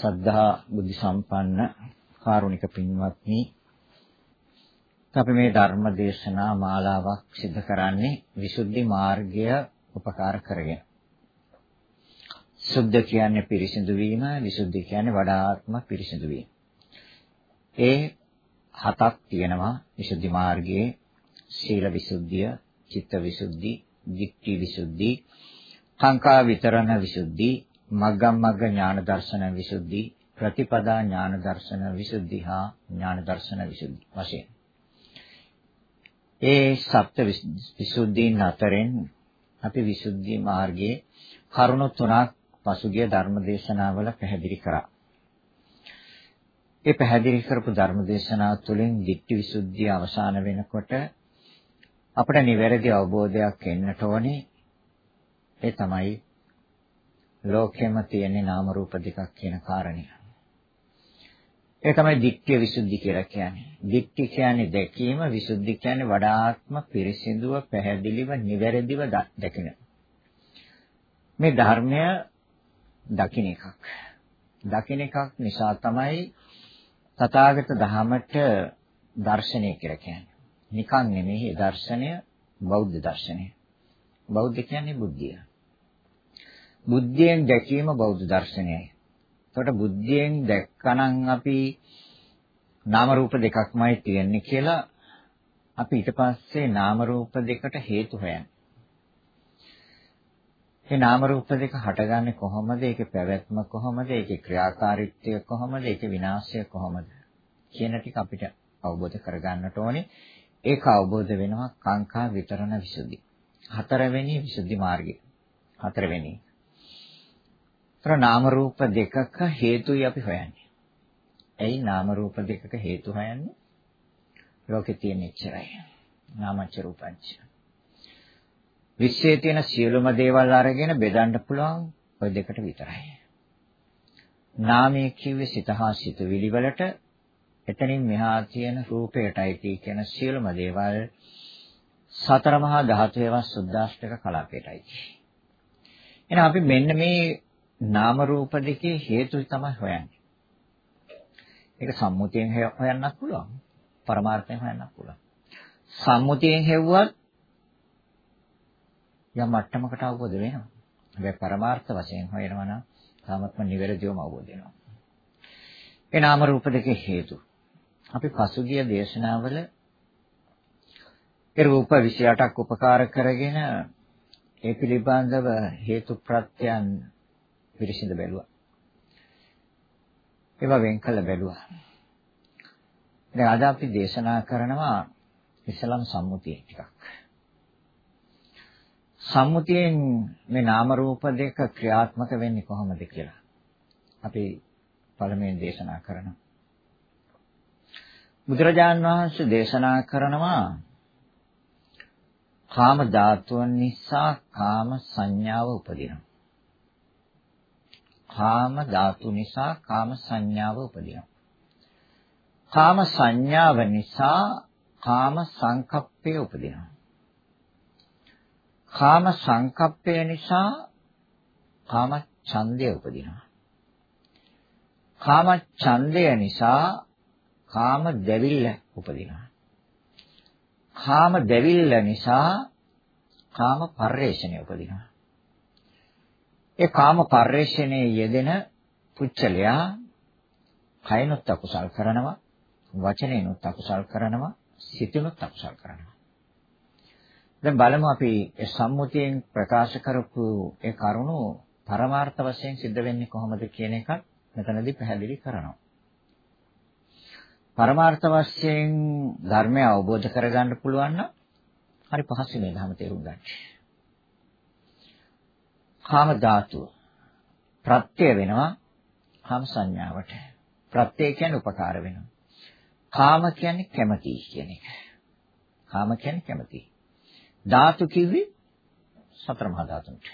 සද්ධා බුද්ධ සම්පන්න කාරුණික පින්වත්නි අපි මේ ධර්ම දේශනා මාලාවක් සිදු කරන්නේ විසුද්ධි මාර්ගය උපකාර කරගෙන. සුද්ධ කියන්නේ පිරිසිදු වීම, විසුද්ධි කියන්නේ වඩාත්ම පිරිසිදු වීම. ඒ හතක් තියෙනවා විසුද්ධි මාර්ගයේ සීල විසුද්ධිය, චිත්ත විසුද්ධි, ධිට්ඨි විසුද්ධි, කාංකා විතරණ විසුද්ධි, මග්ගම් මග්ග ඥාන දර්ශන විසුද්ධි ප්‍රතිපදා ඥාන දර්ශන විසුද්ධි හා ඥාන දර්ශන විසුද්ධි වශයෙන් ඒ සප්ත විසුද්ධීන් අතරින් අපි විසුද්ධි මාර්ගයේ කරුණු තුනක් පසුගිය ධර්ම දේශනාවල පැහැදිලි කරා. ඒ පැහැදිලි කරපු ධර්ම දේශනාව තුළින් ditthi විසුද්ධිය අවසන් වෙනකොට අපට නිවැරදි අවබෝධයක් එන්නට ඕනේ. ඒ තමයි ලෝකෙම තියෙන නාම රූප දෙකක් කියන කාරණය. ඒ තමයි දික්ඛ්‍ය විසුද්ධි කියලා කියන්නේ. දික්ඛ්‍ය කියන්නේ දැකීම, විසුද්ධි කියන්නේ වඩාත්ම පිරිසිදුව, පැහැදිලිව, නිවැරදිව දැකින. මේ ධර්මය දකින්න එකක්. දකින්න එකක් නිසා තමයි තථාගත ධහමට දර්ශනය කියලා කියන්නේ. නිකන් නෙමෙයි දර්ශනය බෞද්ධ දර්ශනය. බෞද්ධ කියන්නේ බුද්ධිය. බුද්ධියෙන් දැකීම බෞද්ධ දර්ශනයයි. එතකොට බුද්ධියෙන් දැක්කනම් අපි නාම රූප දෙකක්මයි තියෙන්නේ කියලා අපි ඊට පස්සේ නාම රූප දෙකට හේතු හොයන්නේ. මේ නාම රූප දෙක හටගන්නේ කොහොමද? ඒකේ පැවැත්ම කොහොමද? ඒකේ ක්‍රියාකාරීත්වය කොහොමද? ඒකේ විනාශය කොහොමද? කියන ටික අපිට අවබෝධ කරගන්නට ඕනේ. ඒක අවබෝධ වෙනවා කාංකා විතරණ විසුද්ධි. හතරවෙනි විසුද්ධි මාර්ගය. හතරවෙනි. ඒතර නාම රූප දෙකක හේතුයි අපි හොයන්නේ. ඇයි නාම රූප දෙකක හේතු හොයන්නේ? ලෝකේ තියෙන ඉච්චරයි. නාමච්ච රූපංච. විශ්වයේ තියෙන සියලුම දේවල් අරගෙන බෙදන්න පුළුවන් ওই දෙකට විතරයි. නාමයේ කිව්වේ සිතහා සිතුවිලි වලට එතනින් මෙහා තියෙන රූපයටයි කියන සියලුම දේවල් සතර මහා ධාතුවේ සුද්දාෂ්ටක කලාපයටයි. එහෙනම් අපි මෙන්න මේ නාම රූප දෙකේ හේතු තමයි හොයන්නේ. ඒක සම්මුතියෙන් හොයන්නත් පුළුවන්. පරමාර්ථයෙන් හොයන්නත් පුළුවන්. සම්මුතියෙන් හෙව්වත් යම් මට්ටමකට අවබෝධ වෙනවා. හැබැයි පරමාර්ථ වශයෙන් හොයනවා නම් තාමත්ම නිවැරදිවම අවබෝධ වෙනවා. ඒ නාම රූප දෙකේ හේතු. අපි පසුගිය දේශනාවල ඒ රූප 28ක් උපකාර කරගෙන ඒ පිළිබඳව හේතු ප්‍රත්‍යයන් පිරිසිදු බැලුවා. ඒවා වෙන් කළ බැලුවා. දැන් අද අපි දේශනා කරනවා ඉස්ලාම් සම්මුතිය ටිකක්. සම්මුතියෙන් මේ නාම රූප දෙක ක්‍රියාත්මක වෙන්නේ කොහොමද කියලා. අපි පළමුවෙන් දේශනා කරනවා. බුදුරජාන් වහන්සේ දේශනා කරනවා කාම ධාතුන් නිසා කාම සංඥාව උපදිනවා. කාම ධාතු නිසා කාම සංඥාව උපදිනවා. කාම සංඥාව නිසා කාම සංකප්පය උපදිනවා. කාම සංකප්පය නිසා කාම ඡන්දය උපදිනවා. කාම ඡන්දය නිසා කාම දෙවිල්ල උපදිනවා. කාම දෙවිල්ල නිසා කාම පරිේශණය උපදිනවා. ඒ කාම පරිශ්‍රණයේ යෙදෙන පුච්චලයා කයනොත් අකුසල් කරනවා වචනේනොත් අකුසල් කරනවා සිතනොත් අකුසල් කරනවා දැන් බලමු අපි සම්මුතියෙන් ප්‍රකාශ කරපු ඒ කරුණු පරමාර්ථ වශයෙන් සිද්ධ වෙන්නේ කොහොමද කියන එකත් මෙතනදී පැහැදිලි කරනවා පරමාර්ථ වශයෙන් ධර්මය අවබෝධ කරගන්න පුළුවන් නම් හරි පහසු මේ ධර්ම තේරුම් ගන්න. කාම ධාතුව ප්‍රත්‍ය වෙනවා කාම සංඥාවට. ප්‍රත්‍ය කියන්නේ උපකාර වෙනවා. කාම කියන්නේ කැමැති කියන එක. කාම කියන්නේ කැමැති. ධාතු කිව්වේ සතර මහා ධාතුන්ට.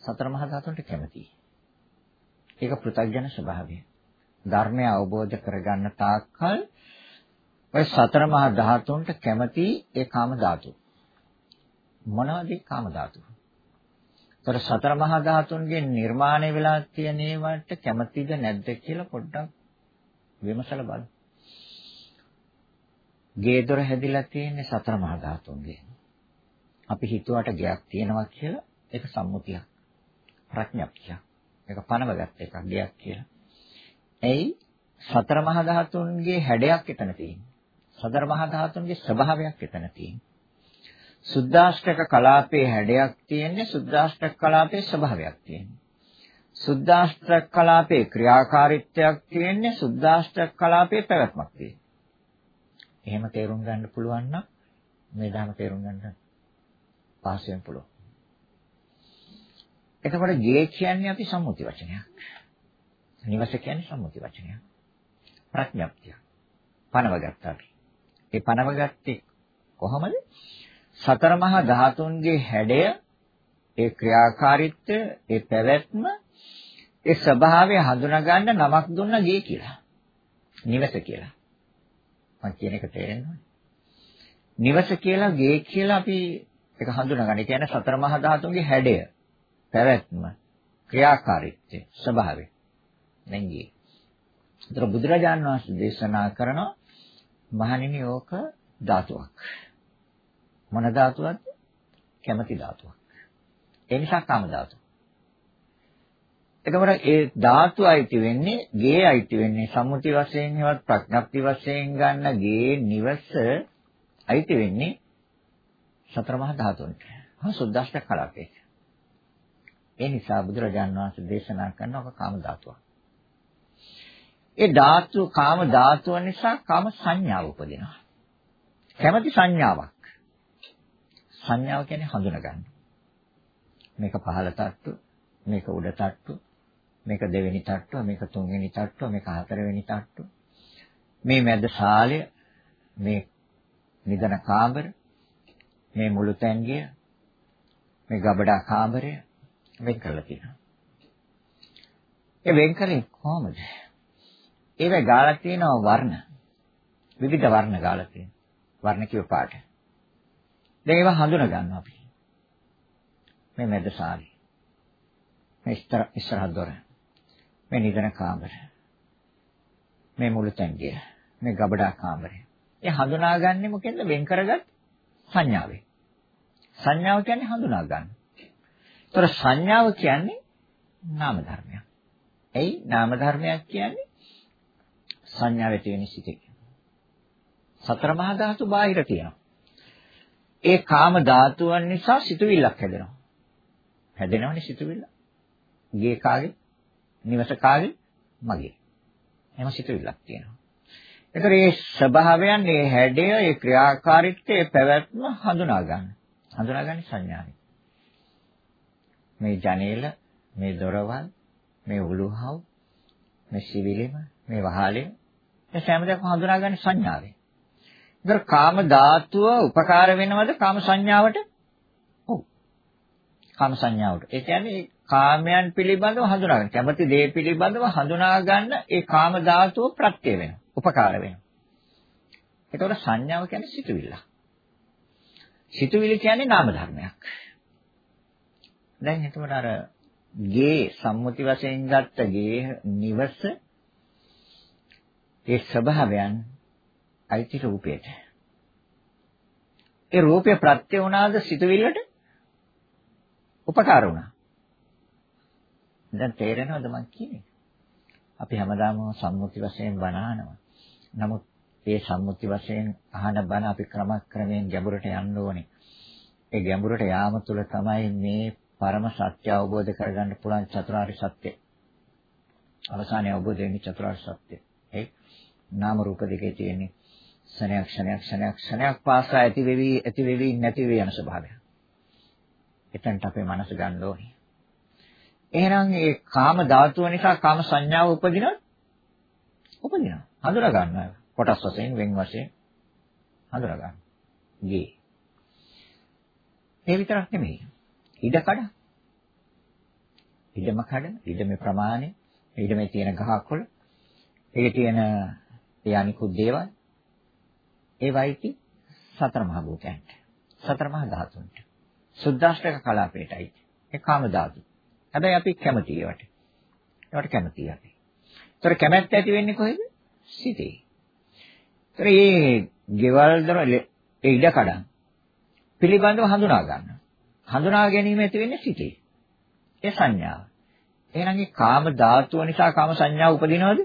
සතර මහා ධාතුන්ට කැමැති. ඒක පෘථග්ජන ස්වභාවය. ධර්මය අවබෝධ කරගන්න තාක්කල් ඔය සතර මහා ධාතුන්ට කැමැති ඒ කාම ධාතු. මොනවද කාම ධාතු? ତොර සතර මහා ධාතුන්ගේ නිර්මාණය වෙලා තියෙන ඒවට කැමැතිද නැද්ද කියලා පොඩ්ඩක් විමසලා බලන්න. ගේ දොර හැදිලා තියෙන්නේ සතර මහා ධාතුන්ගෙන්. අපි හිතුවට ගයක් තියෙනවා කියලා ඒක සම්මුතියක්. ප්‍රඥප්තියක්. ඒක පනවගත් එකක් ගයක් කියලා. එයි සතර මහා ධාතුන්ගේ හැඩයක් එතන තියෙනවා. සතර මහා ධාතුන්ගේ ස්වභාවයක් එතන තියෙනවා. සුද්දාෂ්ටක කලාපයේ හැඩයක් තියෙන්නේ සුද්දාෂ්ටක කලාපයේ ස්වභාවයක් තියෙන්නේ. සුද්දාෂ්ටක කලාපයේ ක්‍රියාකාරීත්වයක් තියෙන්නේ සුද්දාෂ්ටක කලාපයේ පැවැත්මක් තියෙන්නේ. එහෙම තේරුම් ගන්න පුළුවන් නම් මේ ධර්ම තේරුම් ගන්න පාසයෙන් පුළුවන්. එතකොට ගේ කියන්නේ අපි සම්මුති වචනයක්. නිවස කියන්නේ සම්මුති වචනයක්. ප්‍රඥප්තිය. පනවගත්තා අපි. ඒ පනවගත්තේ කොහොමද? සතර මහා ධාතුන්ගේ හැඩය, ඒ ක්‍රියාකාරීත්වය, ඒ පැවැත්ම, ඒ ස්වභාවය හඳුනා ගන්න නමක් දුන්න ගේ කියලා. නිවස කියලා. මම කියන එක තේරෙනවද? නිවස කියලා ගේ කියලා අපි ඒක හඳුනාගන්න. ඒ කියන්නේ සතර මහා ධාතුන්ගේ හැඩය, පැවැත්ම, ක්‍රියාකාරීත්වය, ස්වභාවය. දැන් ගේ. ඒතර බුදුරජාණන් වහන්සේ දේශනා කරන මහණෙනි ඕක ධාතුවක්. මොන ධාතුවක්ද? කැමැති ධාතුවක්. ඒ නිසා කාම ධාතුව. එතකොට ඒ ධාතු අයිති වෙන්නේ ගේ අයිති වෙන්නේ සම්මුති වශයෙන් හෙවත් ප්‍රඥප්ති වශයෙන් ගන්න ගේ නිවස අයිති වෙන්නේ සතර මහා ධාතුන්ට. හා සුද්දාෂ්ටක කලාපේ. ඒ නිසා බුදුරජාන් වහන්සේ දේශනා කරන ඔක කාම ධාතුවක්. ඒ ධාතු කාම ධාතුව නිසා කාම සංඥාව උපදිනවා. කැමැති සංඥාවක්. සංඥාව කියන්නේ හඳුනා ගන්න. මේක පහළ තට්ටු, මේක උඩ තට්ටු, මේක දෙවෙනි තට්ටුව, මේක තුන්වෙනි තට්ටුව, මේක හතරවෙනි තට්ටුව. මේ මැද ශාලය, මේ නිදන කාමර, මේ මුළු තැන්ගිය, මේ ගබඩා කාමරය වෙන් කරලා තියෙනවා. ඒ වෙන් කරේ කොහොමද? ඒවැ ගාලා තියෙනවා වර්ණ. විවිධ වර්ණ ගාලා තියෙනවා. වර්ණ කිව්ව පාට. දැන් ඒවා හඳුනා ගන්නවා අපි. මේ මැද සාරි. මේ ඉස්සර ඉස්සරහ දොර. මේ නිදන කාමර. මේ මුළු තැන්ගිය. මේ ගබඩා කාමරය. ඒ හඳුනාගන්නේ මොකෙන්ද වෙන් කරගත් සංඥාවෙන්. සංඥාව කියන්නේ හඳුනා ගන්න. ඒතර සංඥාව කියන්නේ නාම ධර්මයක්. එයි නාම ධර්මයක් කියන්නේ සංඥාවේ තියෙන සිටේ. සතර මහා ධාතු බාහිර තියෙනවා. ඒ කාම ධාතුවන් නිසා සිතුවිල්ලක් හැදෙනවා. හැදෙනවනේ සිතුවිල්ල. ගේ කාගේ? නිවස කාගේ? මගේ. එහෙම සිතුවිල්ලක් තියෙනවා. ඒතර මේ ස්වභාවයන්, මේ හැඩය, මේ ක්‍රියාකාරීත්වය, මේ පැවැත්ම හඳුනා ගන්න. හඳුනාගන්නේ සංඥාවෙන්. මේ ජනේල, මේ දොරවල්, මේ උළුහව්, මේ සිවිලිම, මේ වහලෙ මේ සෑම දෙයක්ම හඳුනාගන්නේ සංඥාවෙන්. ඒතර කාම ධාතුව උපකාර වෙනවද කාම සංඥාවට? ඔව්. කාම සංඥාවට. ඒ කියන්නේ කාමයන් පිළිබඳව හඳුනා ගන්න. කැමති දේ පිළිබඳව හඳුනා ගන්න ඒ කාම ධාතුව ප්‍රත්‍ය වෙනවා. උපකාර වෙනවා. ඒතකොට සංඥාව කියන්නේ සිතුවිල්ල. සිතුවිලි කියන්නේ නාම ධර්මයක්. දැන් එතකොට අර ගේ සම්මුති වශයෙන් ගත්ත ගේ නිවස ඒ ස්වභාවයන් අයිති රූපයට. ඒ රූපය ප්‍රත්‍ය වුණාද සිතුවිල්ලට? උපකාර වුණා. දැන් තේරෙනවද මං කියන්නේ? අපි හැමදාම සම්මුති වශයෙන් බණ අහනවා. නමුත් මේ සම්මුති වශයෙන් අහන බණ අපි ක්‍රමක්‍රමයෙන් ගැඹුරට යන්න ඕනේ. ඒ ගැඹුරට යාම තුළ තමයි මේ පරම සත්‍ය අවබෝධ කරගන්න පුළුවන් චතුරාර්ය සත්‍ය. අවසානයේ අවබෝධ වෙන්නේ චතුරාර්ය සත්‍ය. ඒ නාම රූප දෙකේ තියෙන්නේ ක්ෂණයක් ක්ෂණයක් ක්ෂණයක් ක්ෂණයක් පාසා ඇති වෙවි ඇති වෙවි නැති වෙවි යන ස්වභාවය. එතනට අපේ මනස ගන්න ඕනේ. එහෙනම් ඒ කාම ධාතුව නිසා කාම සංඥාව උපදිනොත් උපදිනවා. හඳුනා ගන්නවා. කොටස් වශයෙන් වෙන් වශයෙන් හඳුනා ගන්න. ගේ. ඒ විතරක් නෙමෙයි. ඉඩ කඩ. ඉඩම කඩ, ඉඩමේ ප්‍රමාණය, ඉඩමේ තියෙන ගහකොළ, ඒකේ තියෙන ඒ අනිකුත් දේවල් ඒවයිති සතර මහ භූතයන්ට. සතර මහ ධාතුන්ට. සුද්දාෂ්ටක කලාපයටයි. ඒ කාම ධාතු. හැබැයි අපි කැමති ඒවට. ඒවට කැමති අපි. ඒතර කැමැත්ත ඇති වෙන්නේ කොහෙද? සිතේ. ඒතර මේ ගෙවල් දරල ඒ ඉඩ කඩන් පිළිබඳව හඳුනා ගන්න. හඳුනා ගැනීම ඇති වෙන්නේ සිතේ. ඒ සංඥාව. එහෙනම් මේ කාම ධාතුව නිසා කාම සංඥාව උපදිනවද?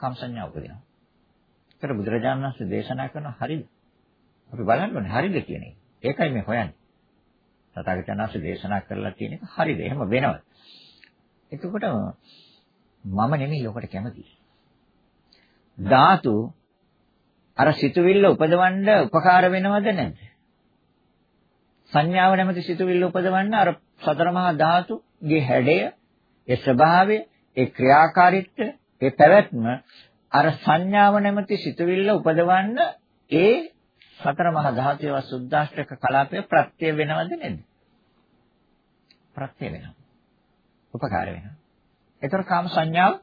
කාම සංඥාව උපදිනවා. ඒතර බුදුරජාණන් වහන්සේ දේශනා කරන හරිද? අපි බලන්න ඕනේ හරිද කියන එක. ඒකයි මේ හොයන්නේ. තථාගතයන් වහන්සේ දේශනා කරලා තියෙන එක හරිද? එහෙම වෙනවද? එතකොට මම නෙමෙයි ඔකට කැමති. ධාතු අර සිතුවිල්ල උපදවන්න උපකාර වෙනවද නැද්ද? සංඥාව නැමැති සිතුවිල්ල උපදවන්න අර සතර මහා ධාතුගේ හැඩය, ඒ ස්වභාවය, ඒ ක්‍රියාකාරීත්වය, ඒ පැවැත්ම අර සංඥාව නැමැති සිතුවිල්ල උපදවන්න ඒ සතර මහා ධාතුවේ සුද්දාෂ්ටක කලාපය ප්‍රත්‍ය වෙනවද නැද්ද? ප්‍රත්‍ය වෙනවා. උපකාර වෙනවා. ඒතර කාම සංඥාව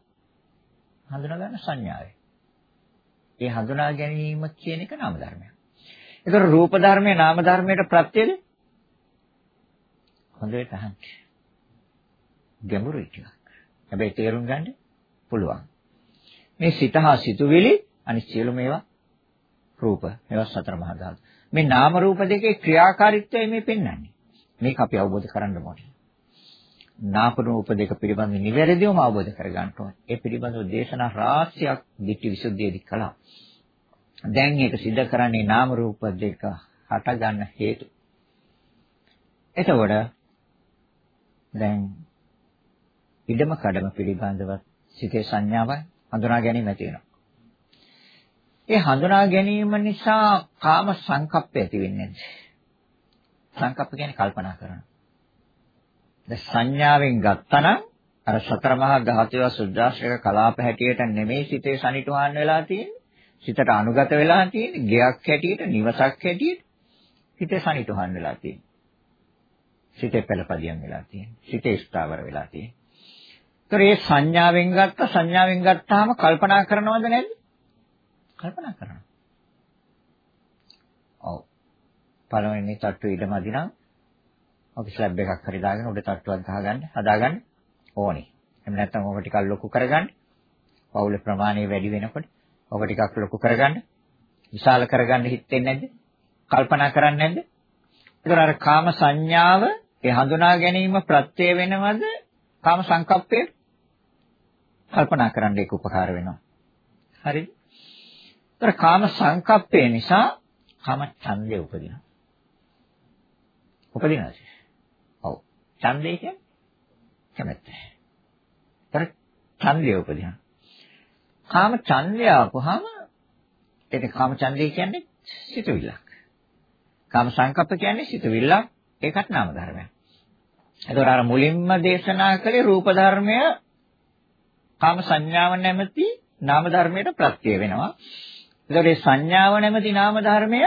හඳුනා ගන්න සංඥාවේ. ඒ හඳුනා ගැනීම කියන එක නාම ධර්මයක්. ඒතර රූප ධර්මයේ නාම ධර්මයට ප්‍රත්‍යද? හොඳට අහන්න. ගැඹුරුයි ටිකක්. හැබැයි තේරුම් ගන්න පුළුවන්. මේ සිත හා සිතුවිලි අනිත් සියලු මේවා රූප මේවා සතර මහා ධාතු. මේ නාම රූප දෙකේ ක්‍රියාකාරීත්වය මේ පෙන්වන්නේ. මේක අපි අවබෝධ කරගන්න ඕනේ. නාම රූප දෙක පිළිබඳව නිවැරදිවම අවබෝධ කරගන්න ඕනේ. ඒ පිළිබඳව දේශනා රාශියක් ditthi visuddhiයේදී කළා. දැන් ඒක सिद्ध කරන්නේ නාම රූප දෙක හට ගන්න හේතු. එතකොට දැන් ඉදම කඩම පිළිබඳව සිතේ සංඥාවයි හඳුනා ගැනීම ඇති වෙනවා. ඒ හඳුනා ගැනීම නිසා කාම සංකප්පය ඇති වෙන්නේ නැහැ. සංකප්ප කියන්නේ කල්පනා කරනවා. දැන් සංඥාවෙන් ගත්තනම් අර සතර මහා ධාතුව සුද්ධාශ්‍රය කලාප හැටියට නෙමෙයි සිතේ සනිටුහන් වෙලා තියෙන්නේ. සිතට අනුගත වෙලා තියෙන්නේ. ගයක් හැටියට, නිවසක් හැටියට සිතේ සනිටුහන් වෙලා තියෙන්නේ. සිතේ පළපදියම් වෙලා තියෙන්නේ. සිතේ ස්ථාවර වෙලා තියෙන්නේ. ඒතර මේ සංඥාවෙන් ගත්ත සංඥාවෙන් ගත්තාම කල්පනා කරනවද නැද්ද? කල්පනා කරනවා. ඔව්. පළවෙනි තට්ටු ඉඩමදි නම් අපි ස්ලැබ් එකක් හරි දාගෙන උඩ තට්ටුවක් ගහගන්න හදාගන්න ඕනේ. එහෙම නැත්නම් ඕක ටිකක් ලොකු කරගන්න. පවුලේ ප්‍රමාණය වැඩි වෙනකොට ඕක ටිකක් ලොකු කරගන්න. විශාල කරගන්න හිතෙන්නේ නැද්ද? කල්පනා කරන්නේ නැද්ද? ඒතර අර කාම සංඥාව ඒ හඳුනා ගැනීම ප්‍රත්‍ය වෙනවද? කාම සංකප්පේ කල්පනා කරන්න ඒක උපකාර වෙනවා. හරිද? ඒතර කාම සංකප්පේ නිසා කාම ඡන්දය උපදිනවා. උපදිනවාද? ඡන්දය කියන්නේ කැමැත්ත. ඒතර ඡන්දය උපදිනවා. කාම ඡන්දය ආපුවාම ඒක කාම ඡන්දය කියන්නේ සිතුවිල්ලක්. කාම සංකප්ප කියන්නේ සිතුවිල්ලක්. ඒකත් නාම ධර්මයක්. එතකොට අර මුලින්ම දේශනා කළේ රූප ධර්මය කාම සංඥාව නැමැති නාම ධර්මයට ප්‍රත්‍ය වෙනවා. එතකොට මේ සංඥාව නැමැති නාම ධර්මය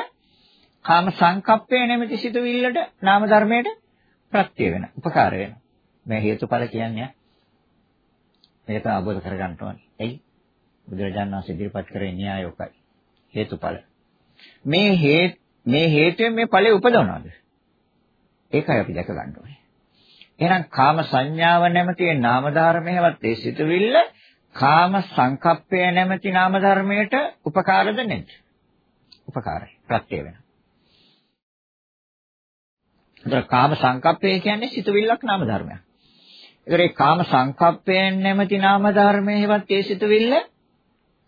කාම සංකප්පය නැමැති සිතුවිල්ලට නාම ධර්මයට ප්‍රත්‍ය වෙන උපකාර වෙනවා. මේ හේතුඵල කියන්නේ මේක අවබෝධ කරගන්න ඕනේ. එයි බුදුරජාණන් වහන්සේ ඉදිරිපත් කරේ න්‍යාය ඔකයි. හේතුඵල. මේ හේත් මේ හේතුවෙන් මේ ඵලය උපදවනවාද? ඒකයි අපි දැක ගන්න ඕනේ. එහෙනම් කාම සංඥාව නැමැති නාම ධර්මයවත් ඒ සිතුවිල්ල කාම සංකප්පය නැමැති නාම ධර්මයට උපකාරද නැද්ද? උපකාරයි. ප්‍රත්‍ය වෙනවා. ඒතර කාම සංකප්පය කියන්නේ සිතුවිල්ලක් නාම ධර්මයක්. ඒතර ඒ කාම සංකප්පයෙන් නැමැති නාම ධර්මයේවත් ඒ සිතුවිල්ල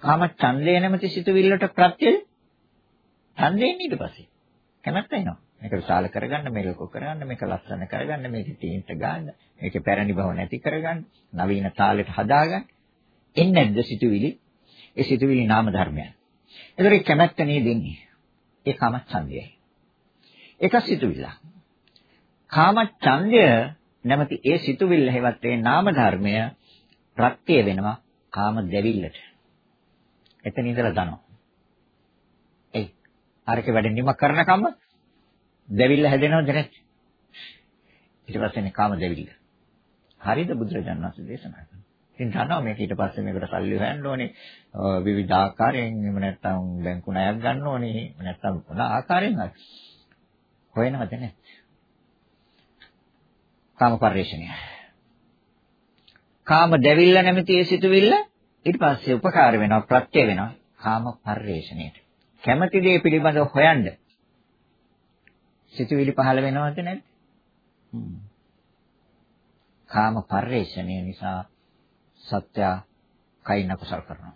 කාම ඡන්දේ නැමැති සිතුවිල්ලට ප්‍රත්‍ය ඡන්දයෙන් ඊට පස්සේ කැමැත්ත එනවා. මේක විශාල කරගන්න, මේක ලොකු කරගන්න, මේක ලස්සන කරගන්න, මේක තීන්ත ගන්න, මේක පැරණි බව නැති කරගන්න, නවීන තාලෙට හදාගන්න. එන්නේ නැද්ද සිතුවිලි? ඒ සිතුවිලි නාම ධර්මයන්. ඒතර ඒ කැමැත්ත නේ දෙන්නේ. ඒ කාම ඡන්දයයි. ඒක සිතුවිල්ලක්. කාම ඡන්දය නැමැති ඒ සිතුවිල්ල හැවත් ඒ නාම ධර්මය ප්‍රත්‍ය වෙනවා කාම දෙවිල්ලට. එතන ඉඳලා දනවා. එයි. අරක වැඩ නිම කරනකම් දෙවිල්ල හැදෙනවද නැද්ද? ඊට පස්සේ කාම දෙවිල්ල. හරිද බුදුරජාණන් වහන්සේ දේශනා කරන්නේ. ඉතින් දන්නවා මේක ඊට පස්සේ මේකට සල්ලි හොයන්න ඕනේ. විවිධ ආකාරයෙන් එහෙම නැත්නම් බැංකු ණයක් ගන්න ඕනේ. එහෙම නැත්නම් මොන ආකාරයෙන් හරි. හොයනවද නැහැ. කාම පරිශ්‍රණය. කාම දෙවිල්ල නැමැති ඒ සිතුවිල්ල ඊට පස්සේ උපකාර වෙනවා ප්‍රත්‍ය වෙනවා කාම පරිශ්‍රණයට. කැමැති දේ පිළිබඳව හොයන්න සිතුවිලි පහළ වෙනවද නැද්ද? කාම පරිශ්‍රණය නිසා සත්‍ය කයින් අකුසල් කරනවා.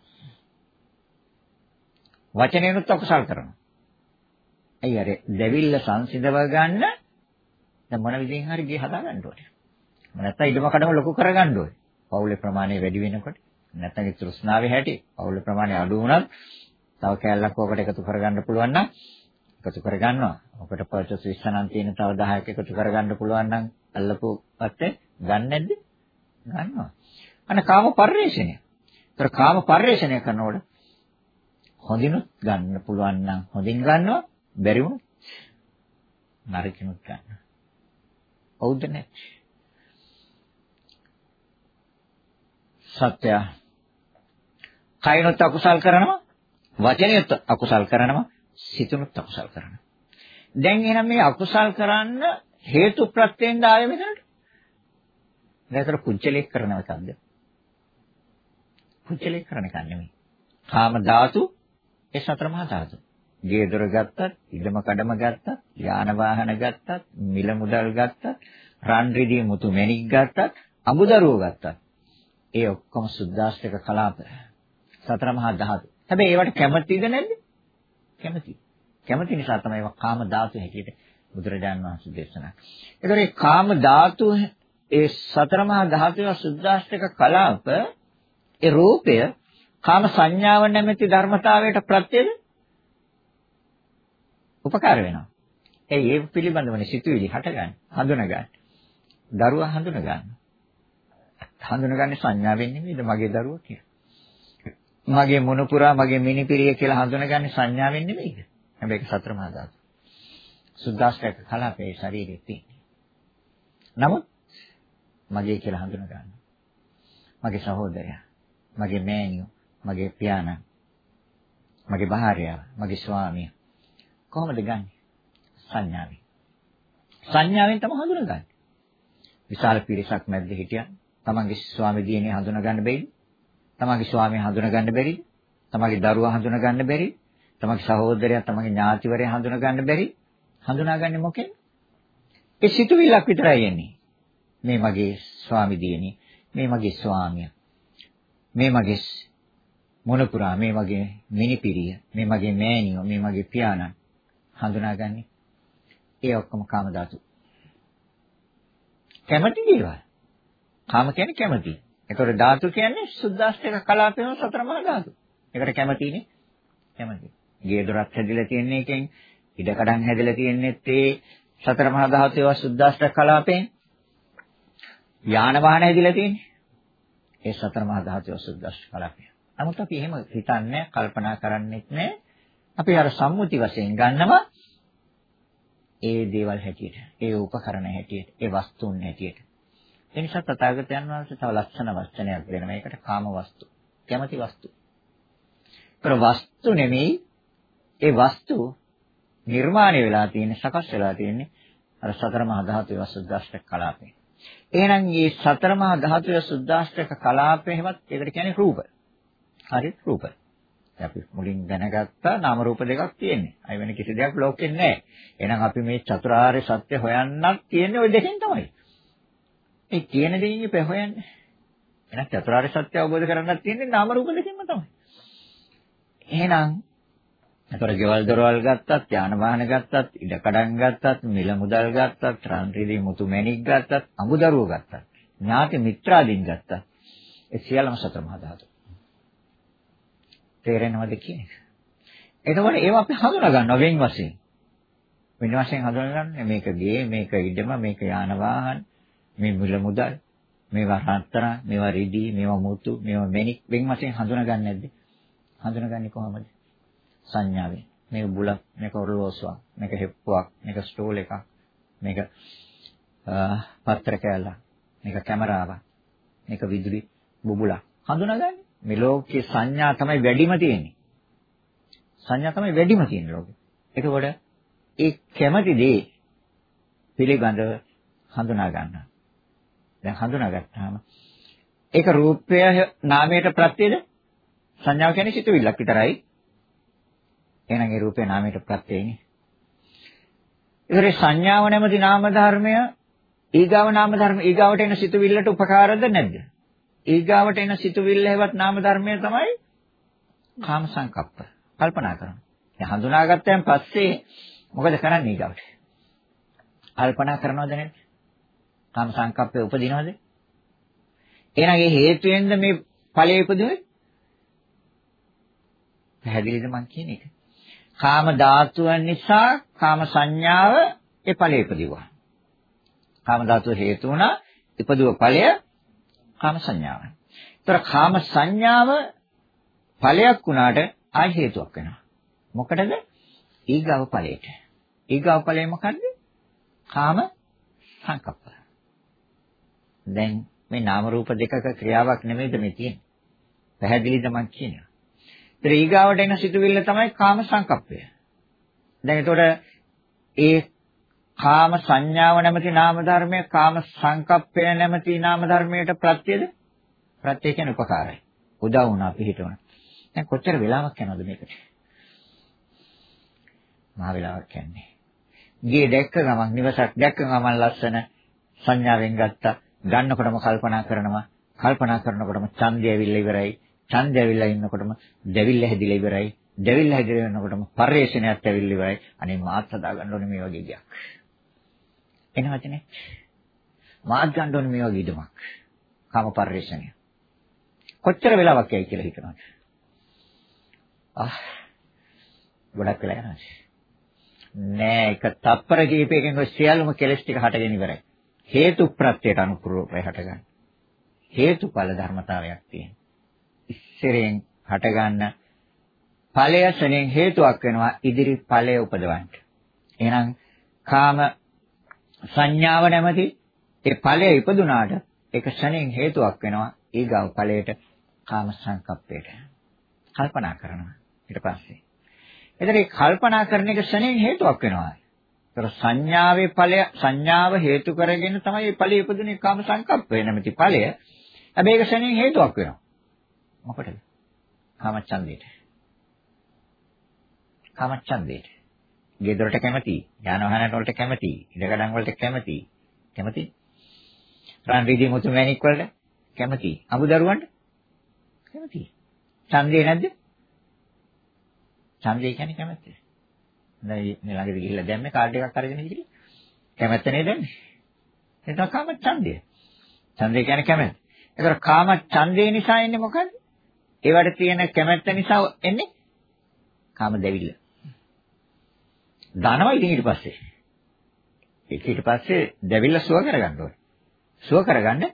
වචනේනුත් අකුසල් කරනවා. ඇයි අර දෙවිල්ල සංසිඳව ගන්න දැන් මොන විදිහෙන් හරි ගේ හදා ගන්න ඕනේ. නැත්නම් ඉදම කඩම ලොකු කර ගන්න ඕනේ. පවුලේ ප්‍රමාණය වැඩි වෙනකොට නැත්නම් ඒ තෘෂ්ණාවේ හැටි පවුලේ ප්‍රමාණය අඩු වුණත් තව කැලලක් ඔකට එකතු කරගන්න පුළුවන් නම් එකතු කරගන්නවා. ඔකට පර්චස් 20 නම් තියෙන තව 10ක් එකතු කරගන්න පුළුවන් නම් අල්ලපු පැත්තේ ගන්න නැද්ද? ගන්නවා. අන්න කාම පරිශ්‍රණය. ඒතර කාම පරිශ්‍රණය කරනකොට හොඳිනුත් ගන්න පුළුවන් නම් හොඳින් ගන්නවා බැරි වුණොත් නරකිනුත් ගන්නවා. හවුද නැහැ? සත්‍ය. කයනොත් අකුසල් කරනවා, වචනයොත් අකුසල් කරනවා, සිතනොත් අකුසල් කරනවා. දැන් එහෙනම් මේ අකුසල් කරන්න හේතු ප්‍රත්‍යයෙන් ආයෙ මෙතනට. දැන් පුච්චලෙක් කරනවද? පුච්චලෙක් කරන එක නෙමෙයි. කාම ධාතු ඒ සතර මහා ධාතු. ගේ දොර ගත්තත්, ඉඩම කඩම ගත්තත්, යාන වාහන ගත්තත්, මිල මුදල් ගත්තත්, රන් රිදී මුතු මැණික් ගත්තත්, අමුදරුව ගත්තත්, ඒ ඔක්කොම සුද්දාස්තික කලාප. සතර මහා ධාතු. හැබැයි ඒවට කැමතිද නැද්ද? කැමති. කැමති නිසා තමයි ඒවා කාම ධාතු හැටියට බුදුරජාන් වහන්සේ දේශනා කළේ. ඒතර ඒ කාම ධාතු ඒ සතර මහා ධාතුවේ සුද්දාස්තික කලාප ඒ රූපය කාම සංඥාව නැමැති ධර්මතාවයට ප්‍රත්‍යද උපකාර වෙනවා. ඒ ඒ පිළිබඳවනේ සිතුවිලි හටගන්නේ, හඳුනගන්නේ. දරුවා හඳුනගන්න. හඳුනගන්නේ සංඥාවෙන් නෙමෙයිද මගේ දරුවා කියලා. මගේ මොනුපුරා මගේ මිනිපිරිය කියලා හඳුනගන්නේ සංඥාවෙන් නෙමෙයිද? හැබැයි ඒක සතර මහා ධාතු. සුද්දාස්ත්‍රක කලාපේ ශරීරෙත් තියෙන්නේ. නමුත් මගේ කියලා හඳුන ගන්න. මගේ සහෝදරයා මගේ මෑණියෝ, මගේ පියාණන්, මගේ භාර්යාව, මගේ ස්වාමියා. කොහොමද ගන්නෙ? සංඥාවෙන්. සංඥාවෙන් තමයි හඳුනගන්නේ. විශාල පිරිසක් මැද්ද හිටියා. තමන්ගේ ස්වාමි දිනේ හඳුනා ගන්න බැරිද? තමන්ගේ ස්වාමියා හඳුනා ගන්න බැරිද? තමන්ගේ දරුවා හඳුනා ගන්න බැරිද? තමන්ගේ සහෝදරයා, තමන්ගේ ඥාතිවරයා හඳුනා ගන්න බැරිද? හඳුනාගන්නේ මොකෙන්? ඒ සිතුවිල්ලක් විතරයි එන්නේ. මේ මගේ ස්වාමි දිනේ, මේ මගේ ස්වාමියා. මේ මගේ මොනපුරා මේ මගේ මිනිපිරිය මේ මගේ මෑණියෝ මේ මගේ පියාණන් හඳුනාගන්නේ ඒ ඔක්කොම කාම ධාතු කැමැති දේවල් කාම කියන්නේ කැමැති ඒතකොට ධාතු කියන්නේ සුද්දාස්තික කලාපේම සතර මහා ධාතු ඒකට කැමැතිනේ කැමැති ගේ දොරක් හැදිලා තියෙන එකෙන් ඉඩකඩම් හැදිලා තියෙනෙත් ඒ සතර මහා ධාතුවේ සුද්දාස්තික කලාපෙන් යාන වාහන හැදිලා තියෙන්නේ ඒ සතර මහා ධාතු සුද්දස් කලපය. නමුත් අපි එහෙම හිතන්නේ කල්පනා කරන්නේත් නැහැ. අපි අර සම්මුති වශයෙන් ගන්නවා ඒ දේවල් හැටියට, ඒ උපකරණ හැටියට, ඒ වස්තුන් හැටියට. ඒ නිසා තථාගතයන් වහන්සේ තව ලක්ෂණ වචනයක් දෙනවා. ඒකට කාම වස්තු. කැමැති වස්තු. ඒතර වස්තු නෙමෙයි ඒ වස්තු නිර්මාණය වෙලා තියෙන්නේ, සකස් වෙලා තියෙන්නේ අර සතර මහා ධාතු වස්තුදාෂ්ටක කලාපේ. එහෙනම් මේ සතර මහා ධාතුවේ සුද්දාෂ්ටක කලාපේවත් ඒකට කියන්නේ රූප. හරි රූප. අපි මුලින් දැනගත්තා නාම රූප දෙකක් තියෙන්නේ. අය වෙන කිසි දෙයක් ලෝකෙන්නේ නැහැ. එහෙනම් අපි මේ චතුරාර්ය සත්‍ය හොයන්නක් තියෙන්නේ ওই දෙකෙන් තමයි. ඒ කියන දෙයින් ඉප හොයන්නේ. එහෙනම් චතුරාර්ය සත්‍ය අවබෝධ කරගන්නත් තියෙන්නේ නාම රූප දෙකෙන්ම තමයි. එහෙනම් එතකොට ගෙවල් දොරවල් ගත්තත්, යාන වාහන ගත්තත්, ඉඩ කඩම් ගත්තත්, මිල මුදල් ගත්තත්, රන් රිදී මුතු මැණික් ගත්තත්, අමුදරුව ගත්තත්, ඥාති මිත්‍රාදීන් ගත්තත්, ඒ සියල්ලම සතර මහා ධාතු. තේරෙනවද කියන්නේ? එතකොට ඒවා අපි හඳුනා ගන්නවා වෙන් වශයෙන්. වෙන වශයෙන් හඳුනගන්නේ මේක ගේ, මේක ඉඩම, මේක යාන වාහන, මේ මිල මුදල්, මේවා රත්තරන්, මේවා රිදී, මේවා මුතු, මේවා මැණික් වෙන් වශයෙන් හඳුනා ගන්න නැද්ද? හඳුනගන්නේ කොහොමද? සංඥාවෙන්. මේක බුලක්, මේක ඔරලෝසුවක්, මේක හෙප්පුවක්, මේක ස්ටූල් එකක්, මේක පත්‍ර කෑල්ලක්, මේක කැමරාවක්, මේක විදුලි බුබුලක්. හඳුනාගන්නේ. මේ ලෝකයේ සංඥා තමයි වැඩිම තියෙන්නේ. සංඥා තමයි වැඩිම තියෙන්නේ ලෝකෙ. එතකොට ඒ කැමැති දේ පිළිබඳව හඳුනා ගන්නවා. දැන් හඳුනාගත්තාම ඒක රූපය නාමයට ප්‍රත්‍යද සංඥාව කියන්නේ සිතුවිල්ලක් විතරයි. එහෙනම් ඒ රූපේ නාමයට ප්‍රත්‍යයනේ. ඒතරේ සංඥාව නැමැති නාම ධර්මය ඊගාව නාම ධර්ම ඊගාවට එන සිතුවිල්ලට උපකාරද නැද්ද? ඊගාවට එන සිතුවිල්ල හැවත් නාම ධර්මය තමයි කාම සංකප්ප. කල්පනා කරනවා. දැන් හඳුනාගත්තයන් පස්සේ මොකද කරන්නේ ඊගාවට? කල්පනා කරනවද නැද්ද? කාම සංකප්පේ උපදිනවද? එහෙනම් ඒ හේතුයෙන්ද මේ ඵලය උපදින්නේ? පැහැදිලිද මං කියන එක? කාම ධාතුවන් නිසා කාම සංඥාව ඒ ඵලය ඉපදිනවා. කාම ධාතුව හේතු වුණා ඉපදුව ඵලය කාම සංඥාව. ඒතර කාම සංඥාව ඵලයක් වුණාට ආයි හේතුවක් වෙනවා. මොකටද? ඊගාව ඵලයට. ඊගාව ඵලය මොකද්ද? කාම සංකප්ප. දැන් මේ නාම රූප දෙකක ක්‍රියාවක් නෙමෙයිද මේ තියෙන්නේ. පැහැදිලිද මං කියනවා. ඒතර ඊගාවට එන සිතුවිල්ල තමයි කාම සංකප්පය. දැන් එතකොට ඒ කාම සංඥාව නැමැති නාම ධර්මය කාම සංකප්පය නැමැති නාම ධර්මයට ප්‍රත්‍යද? ප්‍රත්‍ය කියන්නේ උපකාරයි. උදා වුණා පිළිහිටවන. දැන් කොච්චර වෙලාවක් යනවද මේකට? මහ වෙලාවක් යන්නේ. ගේ දැක්ක ගමන් නිවසක් දැක්ක ගමන් ලස්සන සංඥාවෙන් ගත්තා. ගන්නකොටම කල්පනා කරනවා. කල්පනා කරනකොටම ඡන්දය ඇවිල්ලා ඉවරයි. ඡන්දය ඇවිල්ලා ඉන්නකොටම දෙවිල්ල හැදිලා ඉවරයි. දෙවිල්ල හැදිලා ඉන්නකොටම පරිේශනයත් ඇවිල්ලා ඉවරයි. අනේ මාත් හදා ගන්න ඕනේ මේ වගේ ගයක්. එනවද නේ? මාත් ගන්න ඕනේ මේ වගේ ඉදමක්. කාම පරිේශනය. කොච්චර වෙලාවක් යයි කියලා හිතනවද? ආ ගොඩක් වෙලා යනවා. නෑ එක තප්පර කීපයකින් ඔය සියලුම කෙලස් ටික හටගෙන ඉවරයි. හේතු ප්‍රත්‍යයට අනුකූලව හටගන්න. හේතුඵල ධර්මතාවයක් තියෙනවා. ඉස්සරෙන් හටගන්න ඵලය ශරෙන් හේතුවක් වෙනවා ඉදිරි ඵලය උපදවන්න. එහෙනම් කාම සංඥාව නැමැති ඒ ඵලය ඉපදුනාට ඒක ශරෙන් හේතුවක් වෙනවා ඊගාව ඵලයට කාම සංකප්පයට. කල්පනා කරනවා ඊට පස්සේ. එතන මේ කල්පනා කරන එක ශරෙන් හේතුවක් වෙනවා. ඒතර සංඥාවේ ඵලය සංඥාව හේතු කරගෙන තමයි මේ ඵලය ඉපදුනේ කාම සංකප්පය නැමැති ඵලය. හැබැයි ඒක ශරෙන් හේතුවක් වෙනවා. මොකටද? කාමච්ඡන්දයට. කාමච්ඡන්දයට. ගෙදරට කැමති, යාන වාහන වලට කැමති, ඉඩකඩම් වලට කැමති. කැමති? රන් රීදී මුතු මැණික් වලට කැමති. අමුදරුවන්ට කැමති. ඡන්දේ නැද්ද? ඡන්දේ කියන්නේ කැමැත්ත. දැන් මේ ළඟදී ගිහිල්ලා දැම්මේ කාඩ් එකක් අරගෙන ගිහින් කැමැත්ත නේද දැම්මේ? ඒක කාම ඡන්දය. ඡන්දේ කියන්නේ කැමැත්ත. ඒතර කාම ඡන්දේ නිසා එන්නේ මොකද්ද? ඒවට තියෙන කැමැත්ත නිසා එන්නේ කාම දෙවිල්ල. ධනවයි ඉතින් ඊට පස්සේ. ඒක ඊට පස්සේ දෙවිල්ල සුව කරගන්න ඕනේ. සුව කරගන්න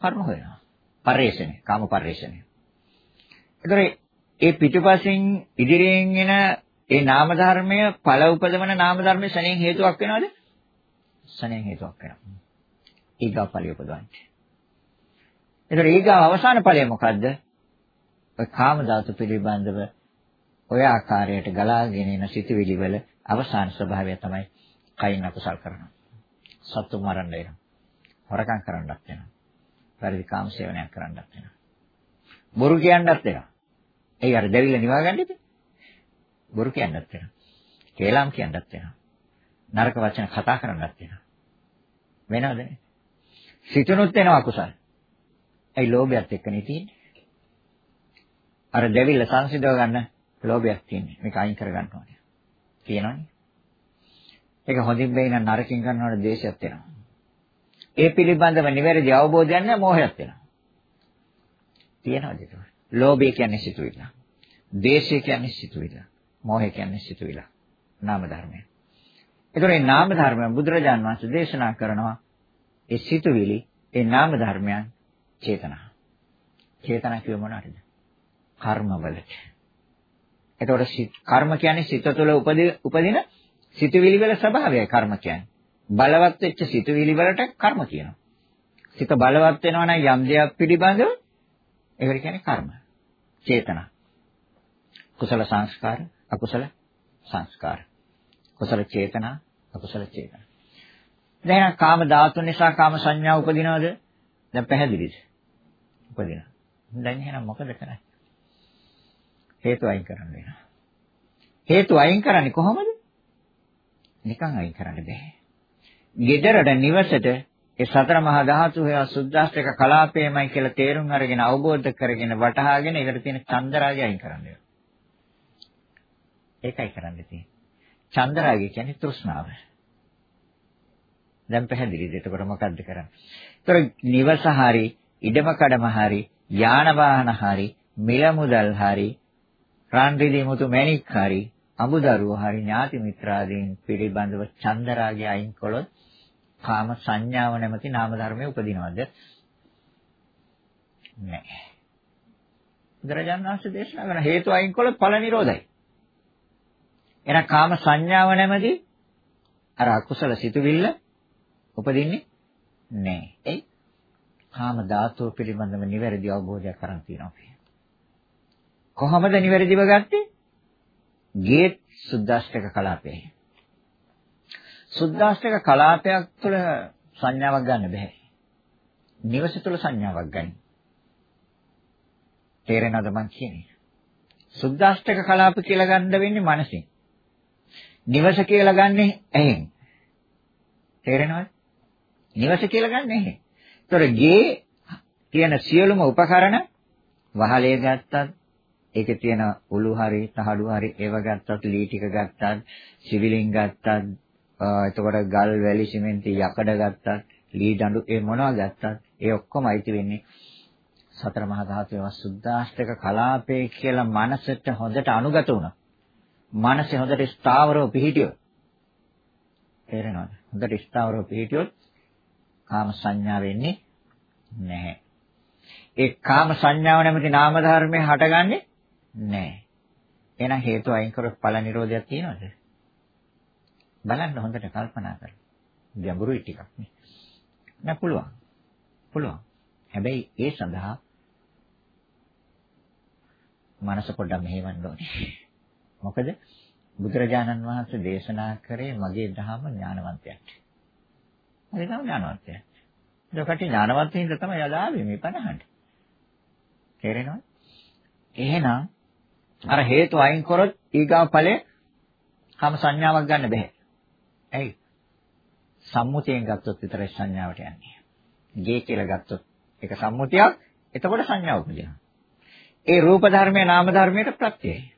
කර්ම හොයනවා. පරිේශණය, කාම පරිේශණය. ඒතර ඒ පිටුපසින් ඉදිරියෙන් එන ඒ නාම ධර්මය ඵල උපදවන නාම ධර්මයේ ශණයෙන් හේතුවක් වෙනවද? ශණයෙන් හේතුවක් වෙනවා. ඊගා ඵලය උපදවන්නේ. ඒතර ඊගා අවසාන ඵලය මොකද්ද? ඔය කාම ධාතු පිළිබඳව ඔය ආකාරයට ගලාගෙන එන සිතුවිලි වල අවසාන ස්වභාවය තමයි කයින් අකුසල් කරනවා. සත්තු මරන්න වෙනවා. හොරකම් කරන්නත් වෙනවා. වැරදි කාම සේවනයක් කරන්නත් වෙනවා. බොරු කියන්නත් වෙනවා. ඒ අර දෙවිල නිවා ගන්න ඉතින්. බොරු කියන්නත් වෙනවා. කේලම් කියන්නත් වෙනවා. නරක වචන කතා කරන්නත් වෙනවා. වෙනවද නේ? සිතනොත් වෙනවා අකුසල්. ඒ ලෝභයත් එක්කනේ තියෙන්නේ. අර දෙවිල්ල සංසිඳව ගන්න ලෝභයක් තියෙන්නේ. මේක අයින් කර ගන්න ඕනේ. තියෙනවනේ. ඒක හොඳින් බැින නරකින් කරනවට දේශයක් වෙනවා. ඒ පිළිබඳව නිවැරදි අවබෝධයක් නැහැ මෝහයක් වෙනවා. තියෙනවද ඒක? ලෝභය කියන්නේ සිතුවිල්ල. දේශය කියන්නේ සිතුවිල්ල. මෝහය කියන්නේ සිතුවිල්ල. නාම ධර්මය. ඒතකොට මේ නාම ධර්මයන් බුදුරජාන් වහන්සේ දේශනා කරනවා ඒ සිතුවිලි ඒ නාම ධර්මයන් චේතනා. චේතනා කියව මොනවාද? කර්මවලට. එතකොට කර්ම කියන්නේ සිත තුළ උපදින සිතුවිලි වල ස්වභාවයයි කර්ම කියන්නේ. බලවත් වෙච්ච සිතුවිලි වලට කර්ම කියනවා. සිත බලවත් වෙනවා නම් යම් දෙයක් පිළිබඳව ඒකට කියන්නේ කර්ම. චේතනා. කුසල සංස්කාර, අකුසල සංස්කාර. කුසල චේතනා, අකුසල චේතනා. දැන් කාම ධාතු නිසා කාම සංඥා උපදිනවද? දැන් පැහැදිලිද? උපදිනවා. දැන් එහෙනම් මොකද කරන්නේ? හේතු අයින් කරන්න වෙනවා. හේතු අයින් කරන්නේ කොහොමද? නිකන් අයින් කරන්න බෑ. ගෙදරට නිවසට ඒ සතර මහා ධාතු හේව සුද්දාස්ත්‍රික කලාපයමයි කියලා තේරුම් අරගෙන අවබෝධ කරගෙන වටහාගෙන ඒකට තියෙන චන්දරාගය අයින් කරන්න වෙනවා. ඒකයි කරන්න තියෙන්නේ. චන්දරාගය කියන්නේ තෘෂ්ණාව. දැන් පැහැදිලිද? එතකොට මොකද්ද කරන්නේ? ඒතර නිවස හරි, ඉඩම කඩම හරි, යාන වාහන හරි, මිල මුදල් හරි, රන් රිදී මුතු මැණික් හරි, අමුදරුව හරි ඥාති මිත්‍රාදීන් පිළිබඳව චන්දරාගය අයින් කළොත් කාම සංඥාව නැමැති නාම ධර්මයේ උපදිනවද? නැහැ. බුදුරජාණන් වහන්සේ දේශනා කරන හේතු අයින් කළොත් ඵල නිරෝධයි. එහෙනම් කාම සංඥාව නැමැති අර අකුසල සිතුවිල්ල උපදින්නේ නැහැ. එයි කාම ධාතුව පිළිබඳව නිවැරදි අවබෝධයක් කරන් තියෙනවා. කොහොමද නිවැරදිව ගත්තේ? ගේට් සුද්දාෂ්ටක කලාපේ. සුද්දාෂ්ටක කලාපයක් තුළ සංඥාවක් ගන්න බෑ. නිවස තුළ සංඥාවක් ගන්න. තේරෙනවද මං කියන්නේ? සුද්දාෂ්ටක කලාප කියලා ගන්න වෙන්නේ මනසින්. නිවස කියලා ගන්නෙ ඇහෙන්. තේරෙනවද? නිවස කියලා ගන්නෙ ඇහෙන්. ඒතර ගේ කියන සියලුම උපකරණ වහලේ ගත්තත් ඒකේ තියෙන උළු හරි තහඩු හරි ඒව ගත්තත් ලී ටික ගත්තත් සිවිලින් ගත්තත් එතකොට ගල් වැලි සිමෙන්ති යකඩ ගත්තත් ලී දඬු ඒ මොනවා ගත්තත් ඒ ඔක්කොම අයිති වෙන්නේ සතර මහා ධාතුවේ සුද්ධාෂ්ටක කලාපේ කියලා මනසට හොඳට අනුගත වුණා. මනසේ හොඳට ස්ථාවරව පිහිටියොත් තේරෙනවද? හොඳට ස්ථාවරව පිහිටියොත් කාම සංඥා වෙන්නේ නැහැ. ඒ කාම සංඥාව නැමැති නාම ධර්මයේ හටගන්නේ නැහැ. එහෙනම් හේතු අයින් කරොත් ඵල නිරෝධයක් තියෙනවද? බලන්න හොඳට කල්පනා කරලා. ගැඹුරුයි ටිකක් නේ. නෑ පුළුවන්. පුළුවන්. හැබැයි ඒ සඳහා මනස පොඩ්ඩක් මෙහෙවන්න ඕනේ. මොකද බුදුරජාණන් වහන්සේ දේශනා කරේ මගේ ධහම ඥානවන්තයන්ට. මගේ ධහම ඥානවන්තයන්ට. ඒකට ඥානවන්තයින්ද තමයි යදාවේ මේ 50ට. තේරෙනවද? එහෙනම් අර හේතු අයින් කරොත් ඊගා ඵලයේ කම සංඥාවක් ගන්න බෑ. ඇයි? සම්මුතියෙන් ගත්තොත් විතරයි සංඥාවට යන්නේ. ගේ කියලා ගත්තොත් ඒක සම්මුතියක්. එතකොට සංඥාව උපදිනවා. ඒ රූප ධර්මයේ නාම ධර්මයට ප්‍රත්‍යයයි.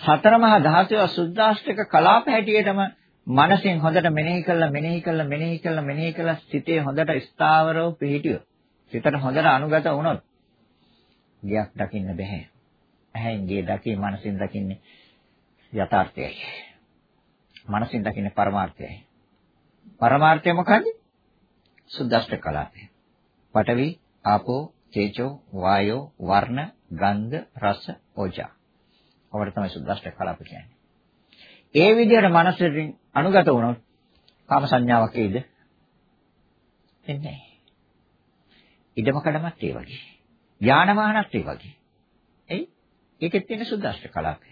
සතර මහා ධාතුව සුද්ධාෂ්ටක කලාප හැටියටම මනසෙන් හොඳට මෙනෙහි කළා මෙනෙහි කළා මෙනෙහි කළා මෙනෙහි කළා සිතේ හොඳට ස්ථාවරව පිහිටියොත් සිතට හොඳට අනුගත වුණොත් ගියක් දකින්න බෑ. ඇහෙන් ගේ දකි මනසින් දකින්නේ යථාර්ථයයි. මනසින් දකින්නේ පරමාර්ථයයි. පරමාර්ථය මොකද්ද? සුද්දාෂ්ට කලාපය. පඨවි, ආපෝ, තේජෝ, වායෝ, වර්ණ, ගන්ධ, රස, ඕජා. ඔකට තමයි සුද්දාෂ්ට කලාප කියන්නේ. ඒ විදිහට මනසෙන් අනුගත වුණොත් කාම සංඥාවක් එයිද? එන්නේ නැහැ. ඉඩම කඩමත් ඒ වගේ. යාන වාහනත් ඒ වගේ. එයි ඒකෙත් තියෙන සුද්දාෂ්ට කලාපය.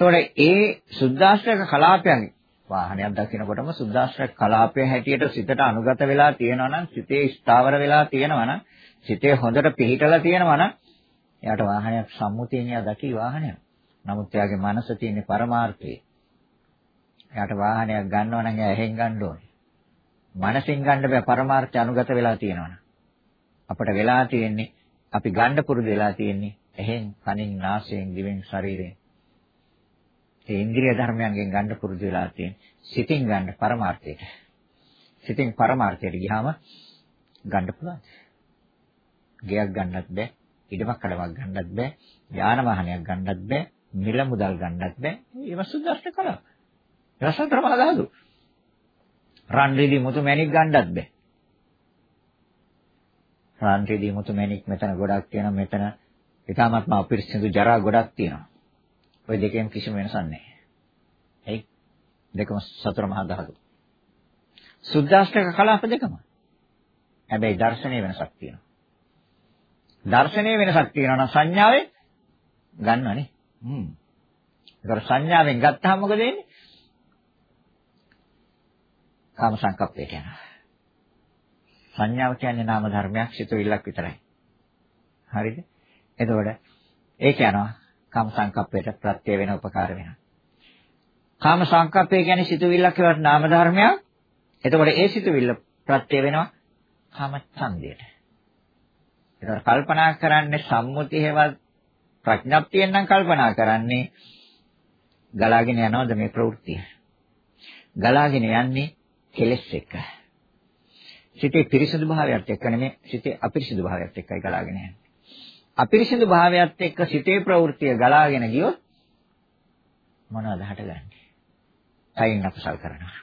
ඒතකොට ඒ සුද්දාශ්‍රක කලාපයන් වාහනයක් දකිනකොටම සුද්දාශ්‍රක කලාපය හැටියට සිතට අනුගත වෙලා තියෙනවා නම් සිතේ ස්ථාවර වෙලා තියෙනවා නම් සිතේ හොඳට පිහිටලා තියෙනවා නම් එයාට වාහනයක් සම්මුතියෙන් එයා දකි වාහනයක්. නමුත් එයාගේ මනස තියෙන පරමාර්ථය. එයාට වාහනයක් ගන්නවා නම් එයා එහෙන් ගන්න ඕනේ. මනසින් ගන්න බෑ පරමාර්ථය අනුගත වෙලා තියෙනවනම්. අපිට වෙලා තියෙන්නේ අපි ගන්න පුරුදු වෙලා තියෙන්නේ එහෙන් කනින් නාසයෙන් දිවෙන් ශරීරයෙන් ඒ ඉන්ද්‍රිය ධර්මයන්ගෙන් ගන්න පුරුදු වෙලා තියෙන. සිතින් ගන්න පරමාර්ථයට. සිතින් පරමාර්ථයට ගියාම ගන්න පුළුවන්. ගයක් ගන්නත් බෑ, ඉඩමක් කඩමක් ගන්නත් බෑ, යාන වාහනයක් ගන්නත් බෑ, මිල මුදල් ගන්නත් බෑ. ඒව සුද්දර්ශ කලාව. රසතර මහදාදු. රන් රිදී මුතු මැණික් ගන්නත් බෑ. රන් රිදී මුතු මැණික් මෙතන ගොඩක් තියෙනවා මෙතන ඊටාත්ම අපිරිසිදු ජරා ගොඩක් තියෙනවා. ওই දෙකෙන් කිසිම වෙනසක් නැහැ. එයි දෙකම සතර මහා ධාතු. සුද්දාෂ්ටක කලාප දෙකම. හැබැයි දර්ශනීය වෙනසක් තියෙනවා. දර්ශනීය වෙනසක් තියෙනවා නම් සංඥාවේ ගන්නවනේ. හ්ම්. ඒතර සංඥාවෙන් ගත්තාම මොකද වෙන්නේ? කාම සංකප්පයට යනවා. සංඥාව කියන්නේ නාම ධර්මයක් සිතුවිල්ලක් විතරයි. හරිද? එතකොට ඒක යනවා කාම සංකප්පයට ප්‍රත්‍ය වෙන උපකාර වෙනවා. කාම සංකප්පය කියන්නේ සිතුවිල්ලක් කියලා නාම ධර්මයක්. එතකොට ඒ සිතුවිල්ල ප්‍රත්‍ය වෙනවා කාම ඡන්දයට. ඒතකොට කල්පනා කරන්නේ සම්මුති හේවත් ප්‍රඥප්තියෙන් නම් කල්පනා කරන්නේ ගලාගෙන යනවද මේ ප්‍රවෘත්තිය? ගලාගෙන යන්නේ කෙලෙස් එක්ක. සිතේ පිරිසිදු භාවයත් එක්ක නෙමෙයි සිතේ අපිරිසිදු භාවයත් එක්කයි ගලාගෙන යන්නේ. අපිරිසිදු භාවයත් එක්ක සිතේ ප්‍රවෘත්තිය ගලාගෙන ගියොත් මොනවද හටගන්නේ? කයින් අකුසල් කරනවා.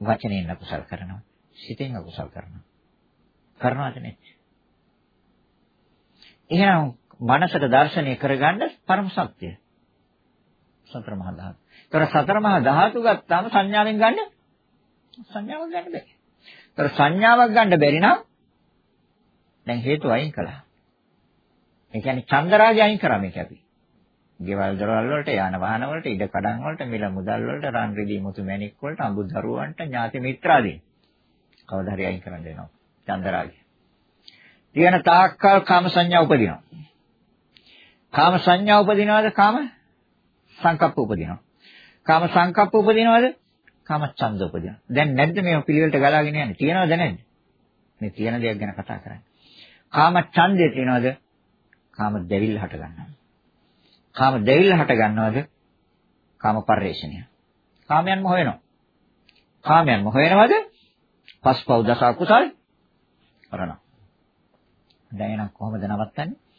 වචනයෙන් අකුසල් කරනවා. සිතෙන් අකුසල් කරනවා. කරනවද නැත්නම්? එහෙනම් මනසට දර්ශනය කරගන්න පරම සත්‍ය. සතර මහා ධාතු. ඒතර සතර මහා ධාතු ගත්තාම සංඥාවෙන් ගන්න සංඥාවක් ගන්න බෑ. ඒතර සංඥාවක් ගන්න බැරි නම් දැන් හේතු අයින් කළා. ඒ කියන්නේ චන්දරාගය අයින් කරා මේක අපි. ගෙවල් දොරවල් වලට යාන වාහන වලට ඉඩ කඩන් වලට මිල මුදල් වලට රන් රිදී මුතු මැණික් වලට අඹු දරුවන්ට ඥාති මිත්‍රාදීන්. කවදා හරි අයින් කරන්න දෙනවා. චන්දරාගය. තියෙන තාක්කල් කාම සංඥා උපදිනවා. කාම සංඥා උපදිනවද කාම සංකප්ප උපදිනවා. කාම සංකප්ප උපදිනවද? කාම ඡන්ද උපදිනවා. දැන් නැද්ද මේ පිළිවෙලට ගලාගෙන යන්නේ? තියනවද නැද්ද? මේ තියෙන දෙයක් ගැන කතා කරන්නේ. කාම ඡන්දය තියනවද? කාම දෙවිල්ල හට ගන්නවා. කාම දෙවිල්ල හට ගන්නවද? කාම පරිශ්‍රණය. කාමයන්ම හොයනවා. කාමයන්ම හොයනවද? පස්පව් දස අකුසල් කරනවා. දැන් එහෙනම් කොහොමද නවත්තන්නේ?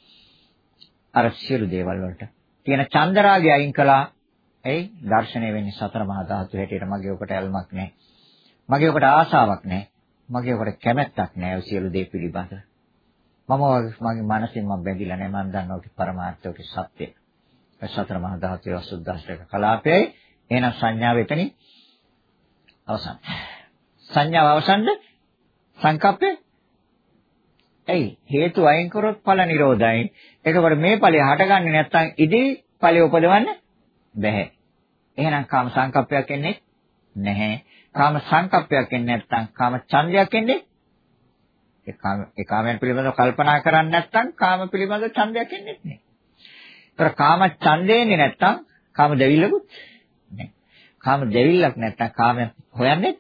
අර සියලු දේවල් වලට තියෙන චන්දරාගය අයින් කළා. එයි දර්ශනය වෙන්නේ සතර මහා ධාතු හැටියට මගේ ඔකට ඇල්මක් නැහැ. මගේ ඔකට ආසාවක් නැහැ. මගේ ඔකට කැමැත්තක් නැහැ ඔය සියලු දේ පිළිබඳ. මම මගේ මනසින් මම බැඳිලා නැහැ. මම දන්නවා ඔක පරමාර්ථයක සත්‍යය. සතර මහා ධාතුවේ අසුද්ධාෂ්ටක කලාපයයි. එහෙනම් සංඥාව එතනින් අවසන්. සංඥාව අවසන්ද සංකප්පේ ඇයි හේතු අයින් කරොත් ඵල නිරෝධයි. එතකොට මේ ඵලය හටගන්නේ නැත්නම් ඉදී ඵලය උපදවන්න බැහැ. එහෙනම් කාම සංකප්පයක් එන්නේ නැහැ. කාම සංකප්පයක් එන්නේ නැත්නම් කාම ඡන්දයක් එන්නේ ඒ කාම ඒ කාමයන් පිළිබඳව කල්පනා කරන්නේ නැත්නම් කාම පිළිබඳව ඡන්දයක් එන්නේ නැහැ. ඒතර කාම ඡන්දේ එන්නේ නැත්නම් කාම දෙවිල්ලකුත් නැහැ. කාම දෙවිල්ලක් නැත්නම් කාම හොයන්නේ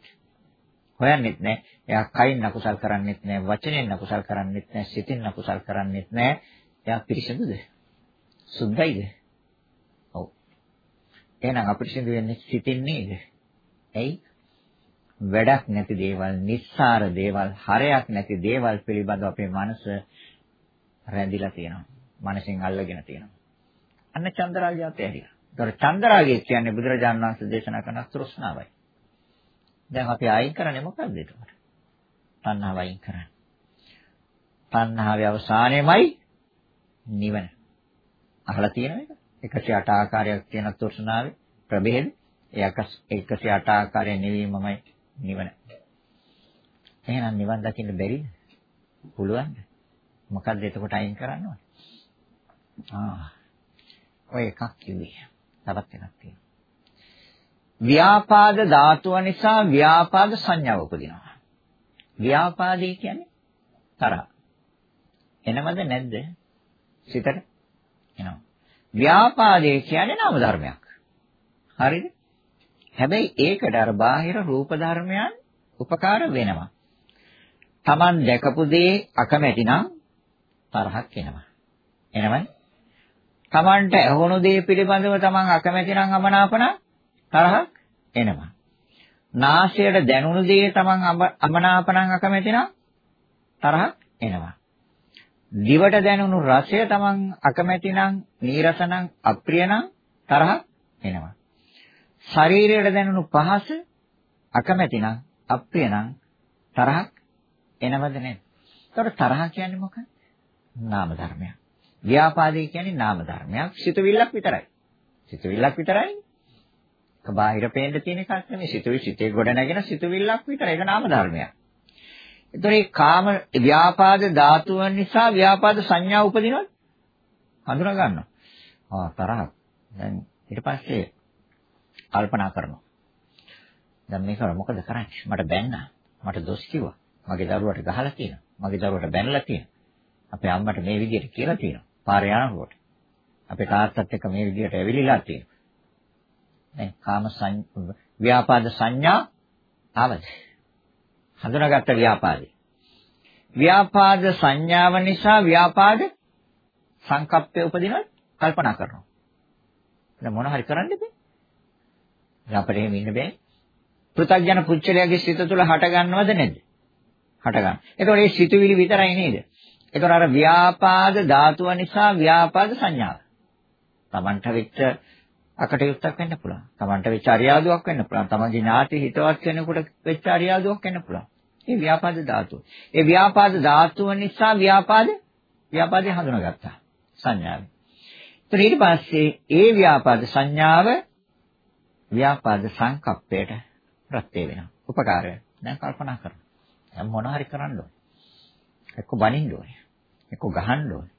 හොයන්නෙත් නැහැ. එයා කයින් අකුසල් කරන්නෙත් නැහැ, වචනෙන් අකුසල් කරන්නෙත් නැහැ, සිතින් අකුසල් කරන්නෙත් නැහැ. එයා පිරිසිදුද? සුද්ධයිද? ඔව්. එහෙනම් අපිරිසිදු වෙන්නේ සිතින් නේද? ඇයි? වැඩක් නැති දේවල්, නිස්සාර දේවල්, හරයක් නැති දේවල් පිළිබඳව අපේ මනස රැඳිලා තියෙනවා. මනසෙන් අල්ලගෙන තියෙනවා. අන්න චන්දරාගය අතහැරියා. ඒතර චන්දරාගය කියන්නේ බුදුරජාණන් වහන්සේ දේශනා කරන තෘෂ්ණාවයි. දැන් අපි අයින් කරන්නේ මොකක්ද ඒකට? තණ්හාව අයින් කරන්නේ. තණ්හාවේ අවසානයේමයි නිවන. අහලා තියෙනවද? 108 ආකාරයක් තියෙන තෘෂ්ණාවේ ප්‍රභේද. ඒ 108 ආකාරයේ නිවීමමයි නිවන. එහෙනම් නිවන් දකින්න බැරිද? පුළුවන්ද? මොකද්ද එතකොට අයින් කරන්න ඕනේ? ආ. ඔය එකක් කිව්වේ. තවත් එකක් තියෙනවා. ව්‍යාපාද ධාතුව නිසා ව්‍යාපාද සංඥාව උපදිනවා. ව්‍යාපාදේ කියන්නේ තරහ. එනවද නැද්ද? සිතට එනවා. ව්‍යාපාදේ කියන්නේ නාම ධර්මයක්. හරිද? හැබැයි ඒකට අර බාහිර රූප ධර්මයන් උපකාර වෙනවා. Taman දැකපු දේ අකමැති නම් තරහක් එනවා. එනවනේ. Tamanට ඇහුණු දේ පිළිබඳව Taman අකමැති නම් අමනාප නම් තරහක් එනවා. නාසයට දැනුණු දේ තමන් අමනාපණං අකමැති නම් තරහක් එනවා. දිවට දැනුණු රසය තමන් අකමැති නම් නීරස නම් අප්‍රිය නම් තරහක් එනවා. ශරීරයට දැනුණු පහස අකමැති නම් අප්‍රිය නම් තරහක් එනවද නැද්ද? ඒතකොට තරහ කියන්නේ මොකක්ද? නාම ධර්මයක්. ව්‍යාපාදේ කියන්නේ නාම ධර්මයක්. සිතවිල්ලක් විතරයි. සිතුවිල්ලක් විතරයි. ඒක බාහිර පේන්න තියෙන එකක් නෙමෙයි. සිතුවිලි සිතේ ගොඩ නැගෙන සිතුවිල්ලක් විතරයි. ඒක නාම ධර්මයක්. එතකොට මේ කාම ව්‍යාපාද ධාතුව නිසා ව්‍යාපාද සංඥා උපදිනවද? හඳුනා ගන්නවා. ආ තරහක්. දැන් ඊට පස්සේ කල්පනා කරනවා. දැන් මේක මොකද කරන්නේ? මට බැන්නා. මට දොස් කිව්වා. මගේ දරුවට ගහලා තියෙනවා. මගේ දරුවට බැනලා තියෙනවා. අපේ අම්මට මේ විදිහට කියලා තියෙනවා. පාරේ යනකොට. අපේ තාත්තත් එක්ක මේ විදිහට ඇවිලිලා තියෙනවා. දැන් කාම ව්‍යාපාද සංඥා ආවද? හඳුනාගත්ත ව්‍යාපාදේ. ව්‍යාපාද සංඥාව නිසා ව්‍යාපාද සංකප්පය උපදිනවා කල්පනා කරනවා. දැන් මොන හරි කරන්න බෑ. අපිට එහෙම ඉන්න බෑ. පෘථග්ජන පුච්චලයාගේ සිත තුළ හට ගන්නවද නැද්ද? හට ගන්න. එතකොට මේ සිතුවිලි විතරයි නේද? එතකොට අර ව්‍යාපාද ධාතුව නිසා ව්‍යාපාද සංඥාව. Tamanට වෙච්ච අකටයුත්තක් වෙන්න පුළුවන්. Tamanට වෙච්ච අරියාදුවක් වෙන්න පුළුවන්. Tamanගේ ඥාති හිතවත් කෙනෙකුට වෙච්ච අරියාදුවක් වෙන්න පුළුවන්. මේ ව්‍යාපාද ධාතුව. ඒ ව්‍යාපාද ධාතුව නිසා ව්‍යාපාද ව්‍යාපාදේ හඳුනාගත්තා. සංඥාව. ඊට පස්සේ ඒ ව්‍යාපාද සංඥාව ව්‍යාපාද සංකප්පයට ප්‍රත්‍ය වෙනවා. උපකාරය. දැන් කල්පනා කරන්න. දැන් මොන හරි කරන්න ඕනේ. එක්ක බනින්න ඕනේ. එක්ක ගහන්න ඕනේ.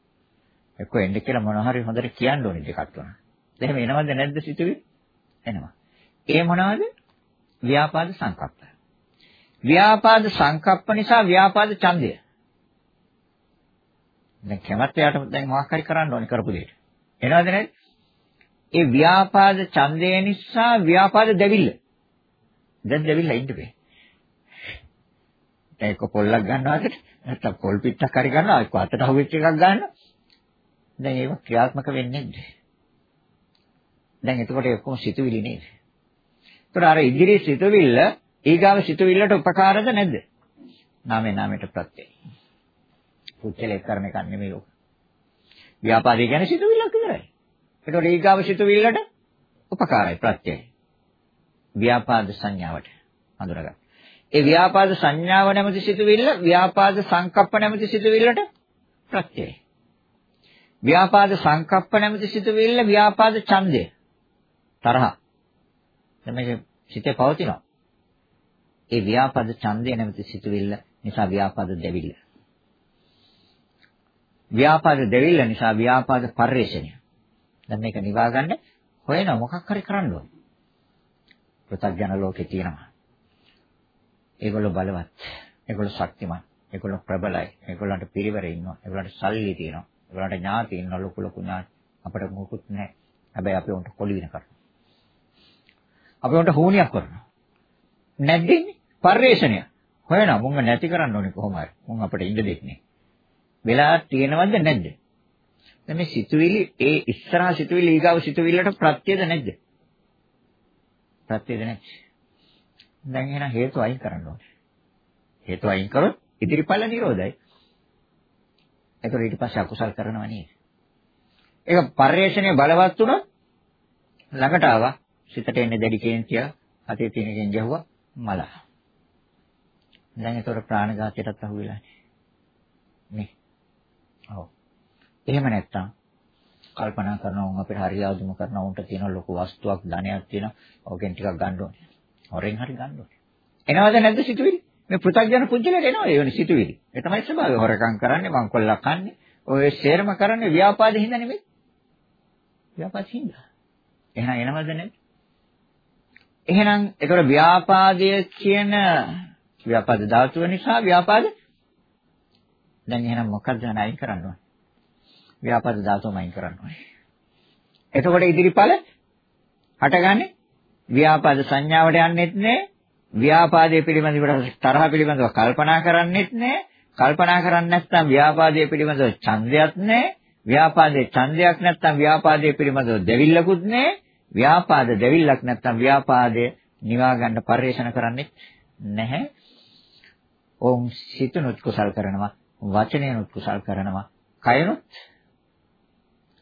එක්ක එන්න කියලා මොන හරි හොඳට කියන්න ඕනේ දෙකක් තුනක්. එහෙම එනවද නැද්ද සිතුවිලි? එනවා. ඒ මොනවද? ව්‍යාපාද සංකප්ප. ව්‍යාපාද සංකප්ප නිසා ව්‍යාපාද ඡන්දය. දැන් කැමැත්ත යට දැන් මොකක් හරි කරන්න ඕනේ කරපු දෙයට. එනවද නැද්ද? ඒ ව්‍යාපාද ඡන්දය නිසා ව්‍යාපාද දෙවිල්ල. දැන් දෙවිල්ල ඉන්න බෑ. ඒක පොල්ලක් ගන්නවාද නැත්නම් පොල් පිටක් හරි ගන්නවා ඒක අතට හුවෙච්ච එකක් ගන්නවා. දැන් ඒක ක්‍රියාත්මක වෙන්නේ නැද්ද? දැන් එතකොට ඔක්කොම සිතුවිලි නේද? ඒතර අර ඉදිරි සිතුවිල්ල ඊගාව සිතුවිල්ලට උපකාරද නැද්ද? නාමේ නාමයට ප්‍රත්‍යය. පුච්චලේ කරන එක නෙමෙයි ඔක. ව්‍යාපාරය කියන්නේ සිතුවිල්ලක් විතරයි. ඒතකොට ඊගාව සිතුවිල්ලට උපකාරයි ප්‍රත්‍යයයි. ව්‍යාපාද සංඥාවට හඳුනගන්න. ඒ ව්‍යාපාද සංඥාව නැමැති සිතුවිල්ල ව්‍යාපාද සංකප්ප නැමැති සිතුවිල්ලට ප්‍රත්‍යයයි. ව්‍යාපාද සංකප්ප නැමැති සිතුවිල්ල ව්‍යාපාද ඡන්දය තරහ. දැන් මේක සිතේ පවතිනවා. ඒ ව්‍යාපාද ඡන්දය නැමැති සිතුවිල්ල නිසා ව්‍යාපාද දෙවිල්ල. ව්‍යාපාද දෙවිල්ල නිසා ව්‍යාපාද පරිශ්‍රණය. දැන් මේක නිවා ගන්න හොයන මොකක් හරි කරන්න ඕනේ. පෘථග්ජන ලෝකේ තියෙනවා. ඒගොල්ලෝ බලවත්. ඒගොල්ලෝ ශක්තිමත්. ඒගොල්ලෝ ප්‍රබලයි. ඒගොල්ලන්ට පිරිවර ඉන්නවා. ඒගොල්ලන්ට සල්ලි තියෙනවා. ඒගොල්ලන්ට ඥාති ඉන්නවා ලොකු ලොකු ඥාති. අපිට මොකුත් නැහැ. හැබැයි අපි උන්ට කොළි වින කරනවා. අපි උන්ට හෝනියක් කරනවා. නැද්දන්නේ? පරිේශණය. හොයනවා. මුංග නැති කරන්න ඕනේ කොහොම හරි. මුං අපිට ඉඳ දෙන්නේ. වෙලා තියෙනවද නැද්ද? දැන් මේ සිතුවිලි ඒ ඉස්සරහා සිතුවිලි ඊගාව සිතුවිල්ලට ප්‍රත්‍යද නැද්ද? ප්‍රත්‍යද නැද්ද? දැන් එහෙනම් හේතු අයින් කරන්න ඕනේ. හේතු අයින් කරොත් ඉදිරිඵල නිරෝධයි. ඒතකොට ඊට පස්සේ අකුසල් කරනවා නේද? ඒක පරිශ්‍රණය බලවත් වුණොත් ළඟට ආවා. සිතට එන්නේ දැඩි කේන්තිය, අතේ තියෙන කෙන් ගැහුවා මල. දැන් ඒතකොට ප්‍රාණඝාතයටත් අහු වෙලා නේ. ඔව්. එහෙම නැත්තම් කල්පනා කරනවා උන් අපිට හරියාදුම කරනවා උන්ට තියෙන ලොකු වස්තුවක් ධනයක් තියෙනවා. ඕකෙන් ටිකක් ගන්න ඕනේ. හොරෙන් හරි ගන්න ඕනේ. එනවද නැද්ද සිතුවිලි? මේ පෘථග්ජන පුජ්‍යලට එනවා ඒ වෙන සිතුවිලි. ඒ තමයි ස්වභාවය. හොරකම් කරන්නේ, මංකොල්ලක් කන්නේ. ඔය ෂේරම කරන්නේ ව්‍යාපාදෙ හින්දා නෙමෙයි. ව්‍යාපාද හින්දා. එහෙනම් එනවද නැද්ද? එහෙනම් ඒතර ව්‍යාපාදය කියන ව්‍යාපාද ධාතුව නිසා ව්‍යාපාද දැන් එහෙනම් මොකක්ද අයින් කරන්න ඕනේ? ව්‍යාපාද ධාතුවම අයින් කරන්න ඕනේ. එතකොට ඉදිරිඵල හටගන්නේ ව්‍යාපාද සංඥාවට යන්නෙත් නෑ. ව්‍යාපාදයේ පිළිබඳව තරහ පිළිබඳව කල්පනා කරන්නෙත් නෑ. කල්පනා කරන්නේ නැත්නම් ව්‍යාපාදයේ පිළිබඳව ඡන්දයක් නෑ. ව්‍යාපාදයේ ඡන්දයක් නැත්නම් ව්‍යාපාදයේ පිළිබඳව දෙවිල්ලකුත් නෑ. ව්‍යාපාද දෙවිල්ලක් නැත්නම් ව්‍යාපාදය නිවා ගන්න පරිශන කරන්නේ නැහැ. ඕම් සිතනොත් කුසල් කරනවා, වචනයනොත් කුසල් කරනවා, කයනොත්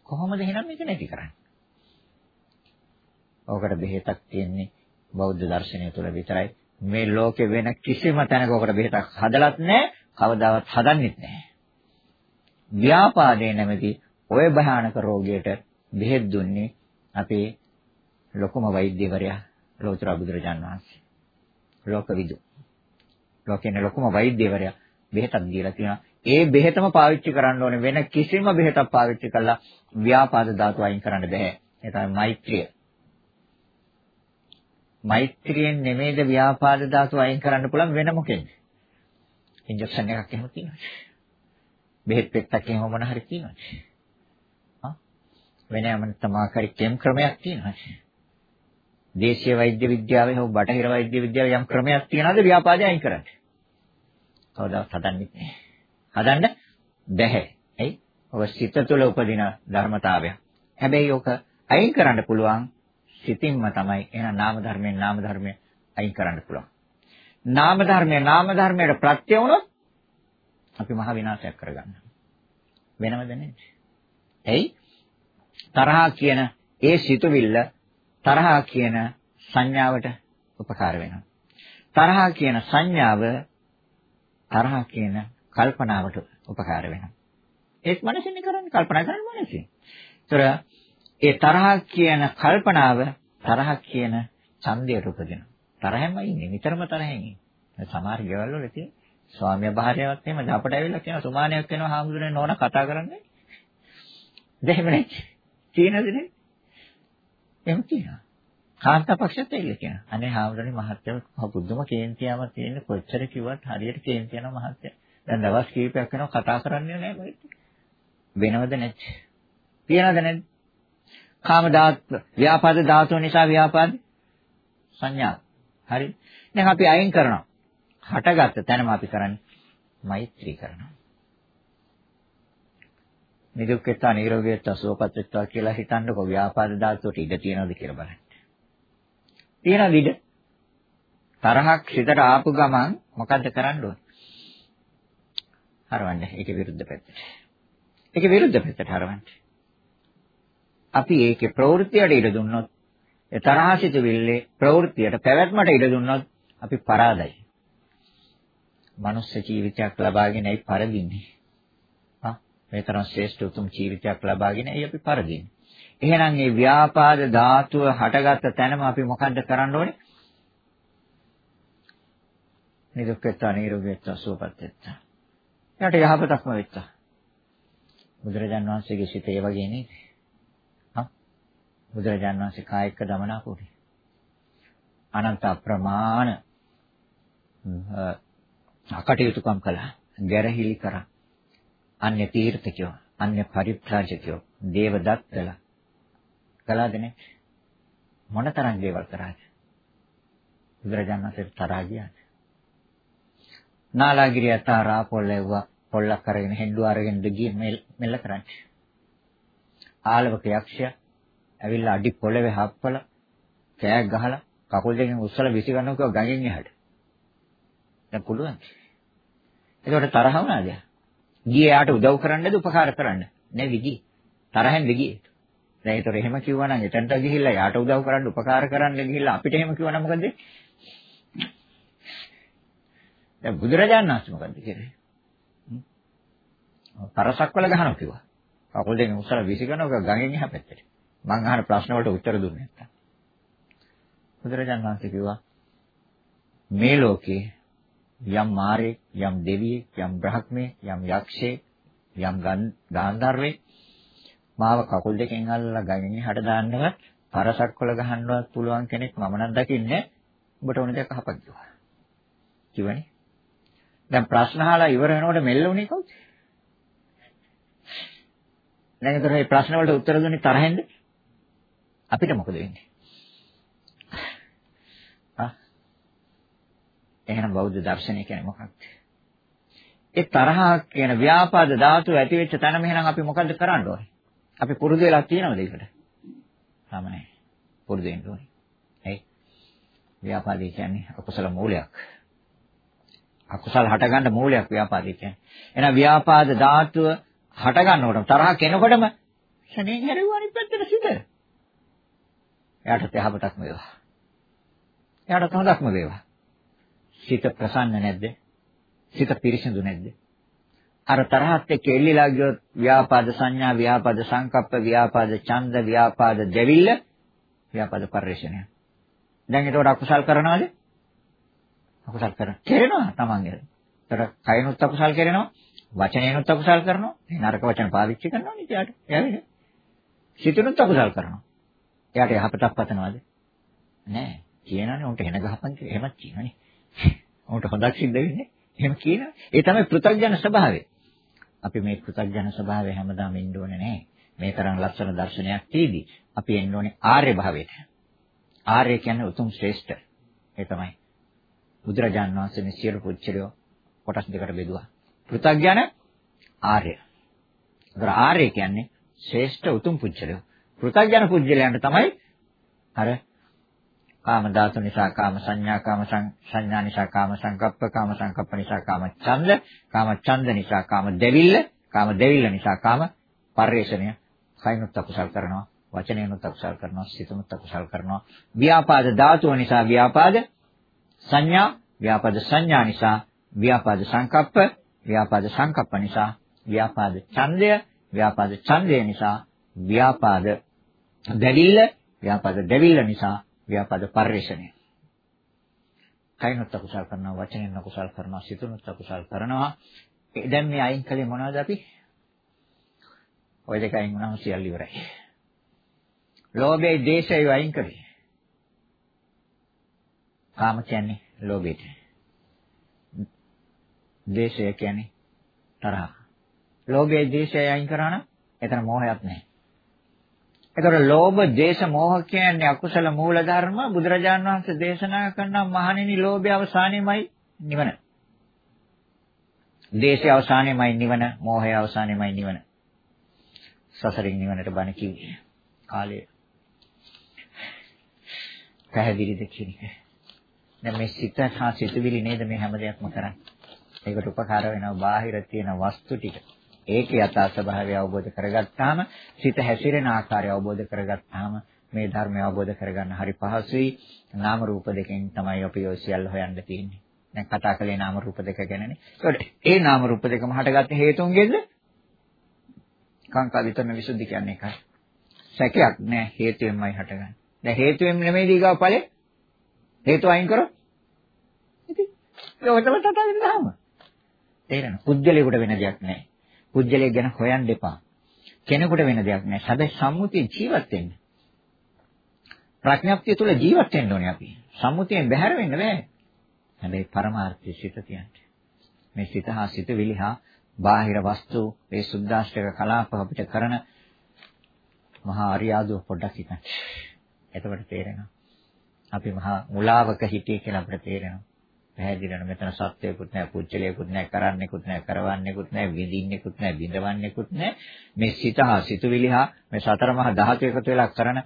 කොහොමද එහෙනම් මේක නැති කරන්නේ? ඕකට බෙහෙතක් තියෙන්නේ බෞද්ධ දර්ශනය තුළ විතරයි. මේ ලෝකේ වෙන කිසිම තැනක ඕකට බෙහෙතක් හදලත් නැහැ, කවදාවත් හදන්නෙත් නැහැ. ව්‍යාපාදේ නැමැති ওই භයානක රෝගයට බෙහෙත් දුන්නේ අපේ ලොකුම වෛද්‍යවරයා ලෝතර බුදුරජාණන් වහන්සේ. ලෝකවිදු. ලෝකේ ලොකුම වෛද්‍යවරයා බෙහෙතක් දීලා තියෙනවා. ඒ බෙහෙතම පාවිච්චි කරන්න ඕනේ වෙන කිසිම බෙහෙතක් පාවිච්චි කළා ව්‍යාපාද ධාතු අයින් කරන්න බෑ. ඒ තමයි මෛත්‍රිය. මෛත්‍රියෙන් නෙමෙයිද ව්‍යාපාද ධාතු අයින් කරන්න පුළුවන් වෙන මොකෙන්ද? ඉන්ජෙක්ෂන් එකක් එහෙම තියෙනවා. බෙහෙත් පෙත්තක් එහෙම මොන හරි තියෙනවා. හා වෙනම තමාකරි කෙම් ක්‍රමයක් තියෙනවා. දේශීය වෛද්‍ය විද්‍යාවේ හෝ බටහිර වෛද්‍ය විද්‍යාවේ යම් ක්‍රමයක් තියනවාද ව්‍යාපාදය අයින් කරන්න. කවදාවත් හදන්නේ නැහැ. හදන්න බැහැ. ඇයි? ඔබ සිත තුළ උපදින ධර්මතාවය. හැබැයි ඔක අයින් කරන්න පුළුවන් සිතින්ම තමයි එහෙනම් නාම ධර්මයෙන් නාම ධර්මයෙන් අයින් කරන්න පුළුවන්. නාම ධර්මයේ නාම ධර්මයට ප්‍රත්‍ය වුණොත් අපි මහ විනාශයක් කරගන්නවා. වෙනවද නේද? එයි තරහා කියන ඒ සිතුවිල්ල තරහා කියන සංඥාවට උපකාර වෙනවා. තරහා කියන සංඥාව තරහා කියන කල්පනාවට උපකාර වෙනවා. ඒත් මනසින් කරන්නේ කල්පනා කරන්නේ මනසින්. ඒතර ඒ තරහා කියන කල්පනාව තරහා කියන ඡන්දයට උපදිනවා. තරහෙන්ම ඉන්නේ නිතරම තරහෙන් ඉන්නේ. සමහර ගෙවල් වල තියෙන ස්වාමියා භාර්යාවත් එහෙම අපට ඇවිල්ලා කියන සුමානයක් වෙනවා හාමුදුරනේ නෝන කතා කරන්නේ. දෙහෙම නේ. තියෙනද නේ? එහෙම තියෙනවා. කාන්තා පක්ෂත් ඇවිල්ලා කියනවා. අනේ හාමුදුරනේ මහත්තයා පුදුම කේන්තියාවක් තියෙන කොච්චර කිව්වත් හරියට කේන්ති යනවා මහත්තයා. දැන් දවස් කීපයක් යනවා කතා කරන්නේ නැහැ කොහෙද? වෙනවද නැද්ද? තියනද නැද්ද? කාම ධාතු, ව්‍යාපාද ධාතුව නිසා ව්‍යාපාද සංඥා. හරි. දැන් අපි අයින් කරනවා. හටගත්ත තැනම අපි කරන්නේ මෛත්‍රී කරනවා. නිදුක්කේතා නිරෝගීත්වා සුවපත්ත්වා කියලා හිතන්නකො ව්‍යාපාද ධාතුවට ඉඩ තියනවද කියලා බලන්න. තියනවද ඉඩ? තරහක් සිතට ආපු ගමන් මොකද්ද කරන්න ඕනේ? හරවන්න. ඒකේ විරුද්ධ පැත්තට. ඒකේ විරුද්ධ පැත්තට හරවන්න. අපි ඒකේ ප්‍රවෘත්තියට ඉඩ දුන්නොත් ඒ තරහසිතවිල්ලේ ප්‍රවෘත්තියට පැවැත්මට ඉඩ දුන්නොත් අපි පරාදයි. මනුස්ස ජීවිතයක් ලබාගෙන ඇයි පරදින්නේ? හා මේ තරම් ශ්‍රේෂ්ඨ උතුම් ජීවිතයක් ලබාගෙන ඇයි අපි පරදින්නේ? එහෙනම් මේ ව්‍යාපාද ධාතුව හටගත්ත තැනම අපි මොකද්ද කරන්න ඕනේ? නිදුක්කත්ව නිරෝගීත්ව සුවපත් වෙත්තා. එයාට යහපතක්ම වෙත්තා. බුදුරජාන් වහන්සේගේ සිත ඒ වගේ නේද? හා බුදුරජාන් වහන්සේ කායික දමනාපෝටි. අනන්ත අප්‍රමාණ අකටයුතුකම් කළා. ගැරහිලි කරා. අන්‍ය තීර්ථකයෝ, අන්‍ය පරිත්‍රාජකයෝ, දේවදත්තලා කළාද නේ? මොනතරම් දේවල් කරාද? බුදුරජාණන් වහන්සේ තරහා ගියාද? නාලාගිරිය තාරා පොල්ලෙව්වා පොල්ලක් අරගෙන හෙන්ඩු අරගෙන ගියේ මෙල්ල කරන්නේ. ආලවක යක්ෂයා ඇවිල්ලා අඩි පොළවේ හප්පල කෑක් ගහලා කකුල් දෙකෙන් උස්සලා විසි ගන්නකෝ ගඟෙන් එහාට. දැන් පුළුවන්. ඒකට තරහ වුණාද? ගියේ යාට උදව් කරන්නද උපකාර කරන්න? නෙවෙයි ගියේ. තරහෙන් ගියේ. දැන් ඒතර එහෙම කිව්වනම් එතනට ගිහිල්ලා යාට උදව් කරන්න උපකාර කරන්න ගිහිල්ලා අපිට එහෙම කිව්වනම් මොකද? දැන් බුදුරජාණන් වහන්සේ මොකද්ද කියන්නේ? තරසක් වල ගහනවා කිව්වා. කකුල් දෙකෙන් උස්සලා විසි කරනවා ගඟෙන් එහා පැත්තට. මං අහන ප්‍රශ්න වලට උත්තර දුන්නේ නැත්තම්. බුදුරජාණන් වහන්සේ කිව්වා මේ ලෝකේ යම් මාරේ යම් දෙවියෙක් යම් බ්‍රහ්මේ යම් යක්ෂයෙක් යම් ගාන්ධර්වේ මාව කකුල් දෙකෙන් අල්ලලා ගඟෙන් හට දාන්නවත් පරසක් වල ගහන්නවත් පුළුවන් කෙනෙක් මම නම් දකින්නේ ඔබට ඕන දෙයක් අහපක් කිව්වා. කිව්වනේ. දැන් ප්‍රශ්න අහලා ඉවර වෙනකොට මෙල්ල උනේ කවුද? දැන් ඒතර මේ ප්‍රශ්න වලට උත්තර දුන්නේ තරහෙන්ද? අපිට මොකද වෙන්නේ? එහෙනම් බෞද්ධ දර්ශනය කියන්නේ මොකක්ද? ඒ තරහ කියන ව්‍යාපාද ධාතුව ඇති වෙච්ච තැනම එහෙනම් අපි මොකද්ද කරන්න ඕනේ? අපි පුරුදු වෙලා තියෙනවද ඒකට? තමයි. පුරුදු වෙන්න ඕනේ. ඇයි? ව්‍යාපාදේ කියන්නේ අකුසල මූලයක්. අකුසල හටගන්න මූලයක් ව්‍යාපාදේ කියන්නේ. එහෙනම් ව්‍යාපාද ධාතුව හට ගන්නකොටම තරහ කෙනකොටම ශනේ හැරෙව්ව අනිත් පැත්තට සිට. එයාට යහපතක්ම වේවා. එයාට හොඳක්ම වේවා. සිත ප්‍රසන්න නැද්ද? සිත පිරිසිදු නැද්ද? අර තරහත් එක්ක එල්ලිලා ගියොත් ව්‍යාපාද සංඥා, ව්‍යාපාද සංකප්ප, ව්‍යාපාද ඡන්ද, ව්‍යාපාද දෙවිල්ල ව්‍යාපාද පරිශ්‍රණය. දැන් ඒතකොට අකුසල් කරනවද? අකුසල් කරන. කෙරෙනවා තමන්ගේ. ඒතර කයනොත් අකුසල් කරනවා, වචනේනොත් අකුසල් කරනවා. නරක වචන පාවිච්චි කරනවා නේ එයාට. එයාගේ. සිතනොත් අකුසල් කරනවා. එයාට යහපතක් පතනවද? නෑ. කියනනේ උන්ට එන ගහපන් කියලා. එහෙමත් කියනනේ. උන්ට හොඳක් සිද්ධ වෙන්නේ. එහෙම කියනවා. ඒ තමයි පෘථග්ජන ස්වභාවය. අපි මේ පෘථග්ජන ස්වභාවය හැමදාම ඉන්න ඕනේ නෑ. මේ තරම් ලස්සන දර්ශනයක් තියදී අපි එන්න ඕනේ ආර්ය භාවයට. ආර්ය කියන්නේ උතුම් ශ්‍රේෂ්ඨ. ඒ තමයි. බුදුරජාණන් වහන්සේ මේ සියලු පුච්චලියෝ කොටස් දෙකට බෙදුවා. පෘථග්ජන ආර්ය. ඒතර ආර්ය කියන්නේ ශ්‍රේෂ්ඨ උතුම් පුච්චලියෝ. පෘථග්ජන පුච්චලයන්ට තමයි අර කාම ධාතු නිසා කාම සංඥා කාම සංඥා නිසා කාම සංකප්ප කාම සංකප්ප නිසා කාම ඡන්ද කාම ඡන්ද නිසා කාම දෙවිල්ල කාම දෙවිල්ල නිසා කාම පරිේශණය කයිනුත් අකුසල් කරනවා වචනයනුත් අකුසල් කරනවා සිතනුත් අකුසල් කරනවා. ව්‍යාපාද ධාතුව නිසා ව්‍යාපාද සංඥා ව්‍යාපාද සංඥා නිසා ව්‍යාපාද සංකප්ප ව්‍යාපාද සංකප්ප නිසා ව්‍යාපාද ඡන්දය ව්‍යාපාද ඡන්දය නිසා ව්‍යාපාද දෙවිල්ල ව්‍යාපාද දෙවිල්ල නිසා ව්‍යාපාද පරිශ්‍රණය කයිනුත් අකුසල් කරනවා වචනෙන් අකුසල් කරනවා සිතනුත් අකුසල් කරනවා දැන් මේ අයින් කලේ මොනවද අපි ওই දෙක අයින් වුණාම සියල්ල ඉවරයි. ලෝභය, දේශය අයින් කරේ. කාම කියන්නේ ලෝභයට. දේශය කියන්නේ තරහ. ලෝභය, දේශය අයින් කරා නම් එතන මෝහයක් නැහැ. එතකොට ලෝභ, දේශ, මෝහ කියන්නේ අකුසල මූල ධර්ම බුදුරජාණන් වහන්සේ දේශනා කරන මහණෙනි ලෝභය අවසානයේමයි නිවන. දේශය අවසානයේමයි නිවන, මෝහය අවසානයේමයි නිවන. සසරින් නිවනට බණ කිව්වේ. කාලය. පැහැදිලිද කියන එක. දැන් මේ සිත හා සිතුවිලි නේද මේ හැම දෙයක්ම කරන්නේ. ඒකට උපකාර වෙනවා බාහිර තියෙන වස්තු ටික. ඒකේ යථා ස්වභාවය අවබෝධ කරගත්තාම සිත හැසිරෙන ආකාරය අවබෝධ කරගත්තාම මේ ධර්මය අවබෝධ කරගන්න හරි පහසුයි. නාම රූප දෙකෙන් තමයි අපි ඔය සියල්ල හොයන්න තියෙන්නේ. දැන් කතා කළේ නාම රූප දෙක ගැනනේ. ඒකට ඒ නාම රූප දෙකම හටගත්තේ හේතුන්ගෙන්ද? කාංකා විතරන විසුද්ධි කියන්නේ ඒකයි. සැකයක් නෑ හේතුවෙන්මයි හටගන්නේ. දැන් හේතුවෙන් නෙමෙයි දීගාව ඵලෙ. හේතු අයින් කරොත් ඉතින් ඒක ඔතන තටගෙන දාම. තේරෙනවද? පුජ්‍යලයකට වෙන දෙයක් නෑ. පුජ්‍යලය ගැන හොයන්න එපා. කෙනෙකුට වෙන දෙයක් නෑ. හැබැයි සම්මුතිය ජීවත් වෙන්න. ප්‍රඥාප්තිය තුළ ජීවත් වෙන්න ඕනේ අපි. සම්මුතියෙන් බැහැර වෙන්න බෑ. හැබැයි පරමාර්ථය සිත තියන්න. මේ සිත හා සිත විලිහා බාහිර වස්තු මේ සුද්දාෂ්ටක කලාප අපිට කරන මහා අරියාදුව පොඩ්ඩක් හිතන්න. එතකොට තේරෙනවා. අපි මහා මුලාවක හිටියේ කියලා අපිට තේරෙනවා. පැහැදිලිවම මෙතන සත්‍යයකුත් නැහැ, පුච්චලයකුත් නැහැ, කරන්නෙකුත් නැහැ, කරවන්නෙකුත් නැහැ, විඳින්නෙකුත් නැහැ, බිඳවන්නෙකුත් නැහැ. මේ සිත හා සිතුවිලි හා මේ සතර මහා ධාතු එකතු වෙලා කරන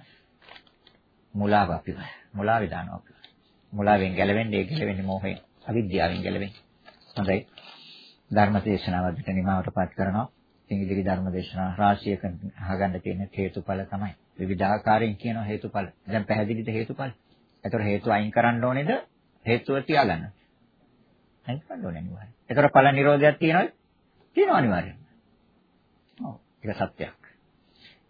මුලාව අපිව. මුලාවේ දානවා අපිව. මුලාවෙන් ගැලවෙන්නේ ඒ ගැලවෙන්නේ මොහේ අවිද්‍යාවෙන් ගැලවෙන්නේ. හොඳයි. ධර්ම දේශනාව අදට නිමවටපත් කරනවා. ඉතින් ඉදිරි ධර්ම දේශනා රාශියක අහගන්න තියෙන හේතුඵල තමයි. විවිධාකාරයෙන් කියන හේතුඵල. දැන් පැහැදිලිද හේතුඵල? ඒතර හේතු අයින් කරන්න ඕනේද? හේතුව තියාගන්න. අයින් කරන්න ඕනේ අනිවාර්යයෙන්. ඒතර ඵල නිරෝධයක් තියෙනවද? තියෙනවා අනිවාර්යයෙන්. ඔව්. ඒක සත්‍යයක්.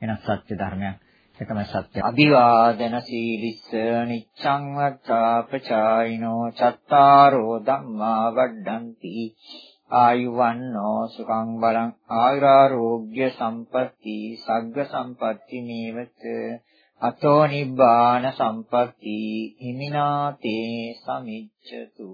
එහෙනම් සත්‍ය ධර්මයක්. ඒ තමයි සත්‍ය. අභිවාදන සීලිස්ස නිච්ඡං වත්තාපචායිනෝ චත්තාරෝ ධම්මා වඩ්ඩಂತಿ ආයුවන්නෝ සුඛං බලං ආයුරාෝග්‍ය සම්පatti සග්ග සම්පatti මේවත අතෝ නිබ්බාන සම්පatti හිමිනාතේ සමිච්ඡතු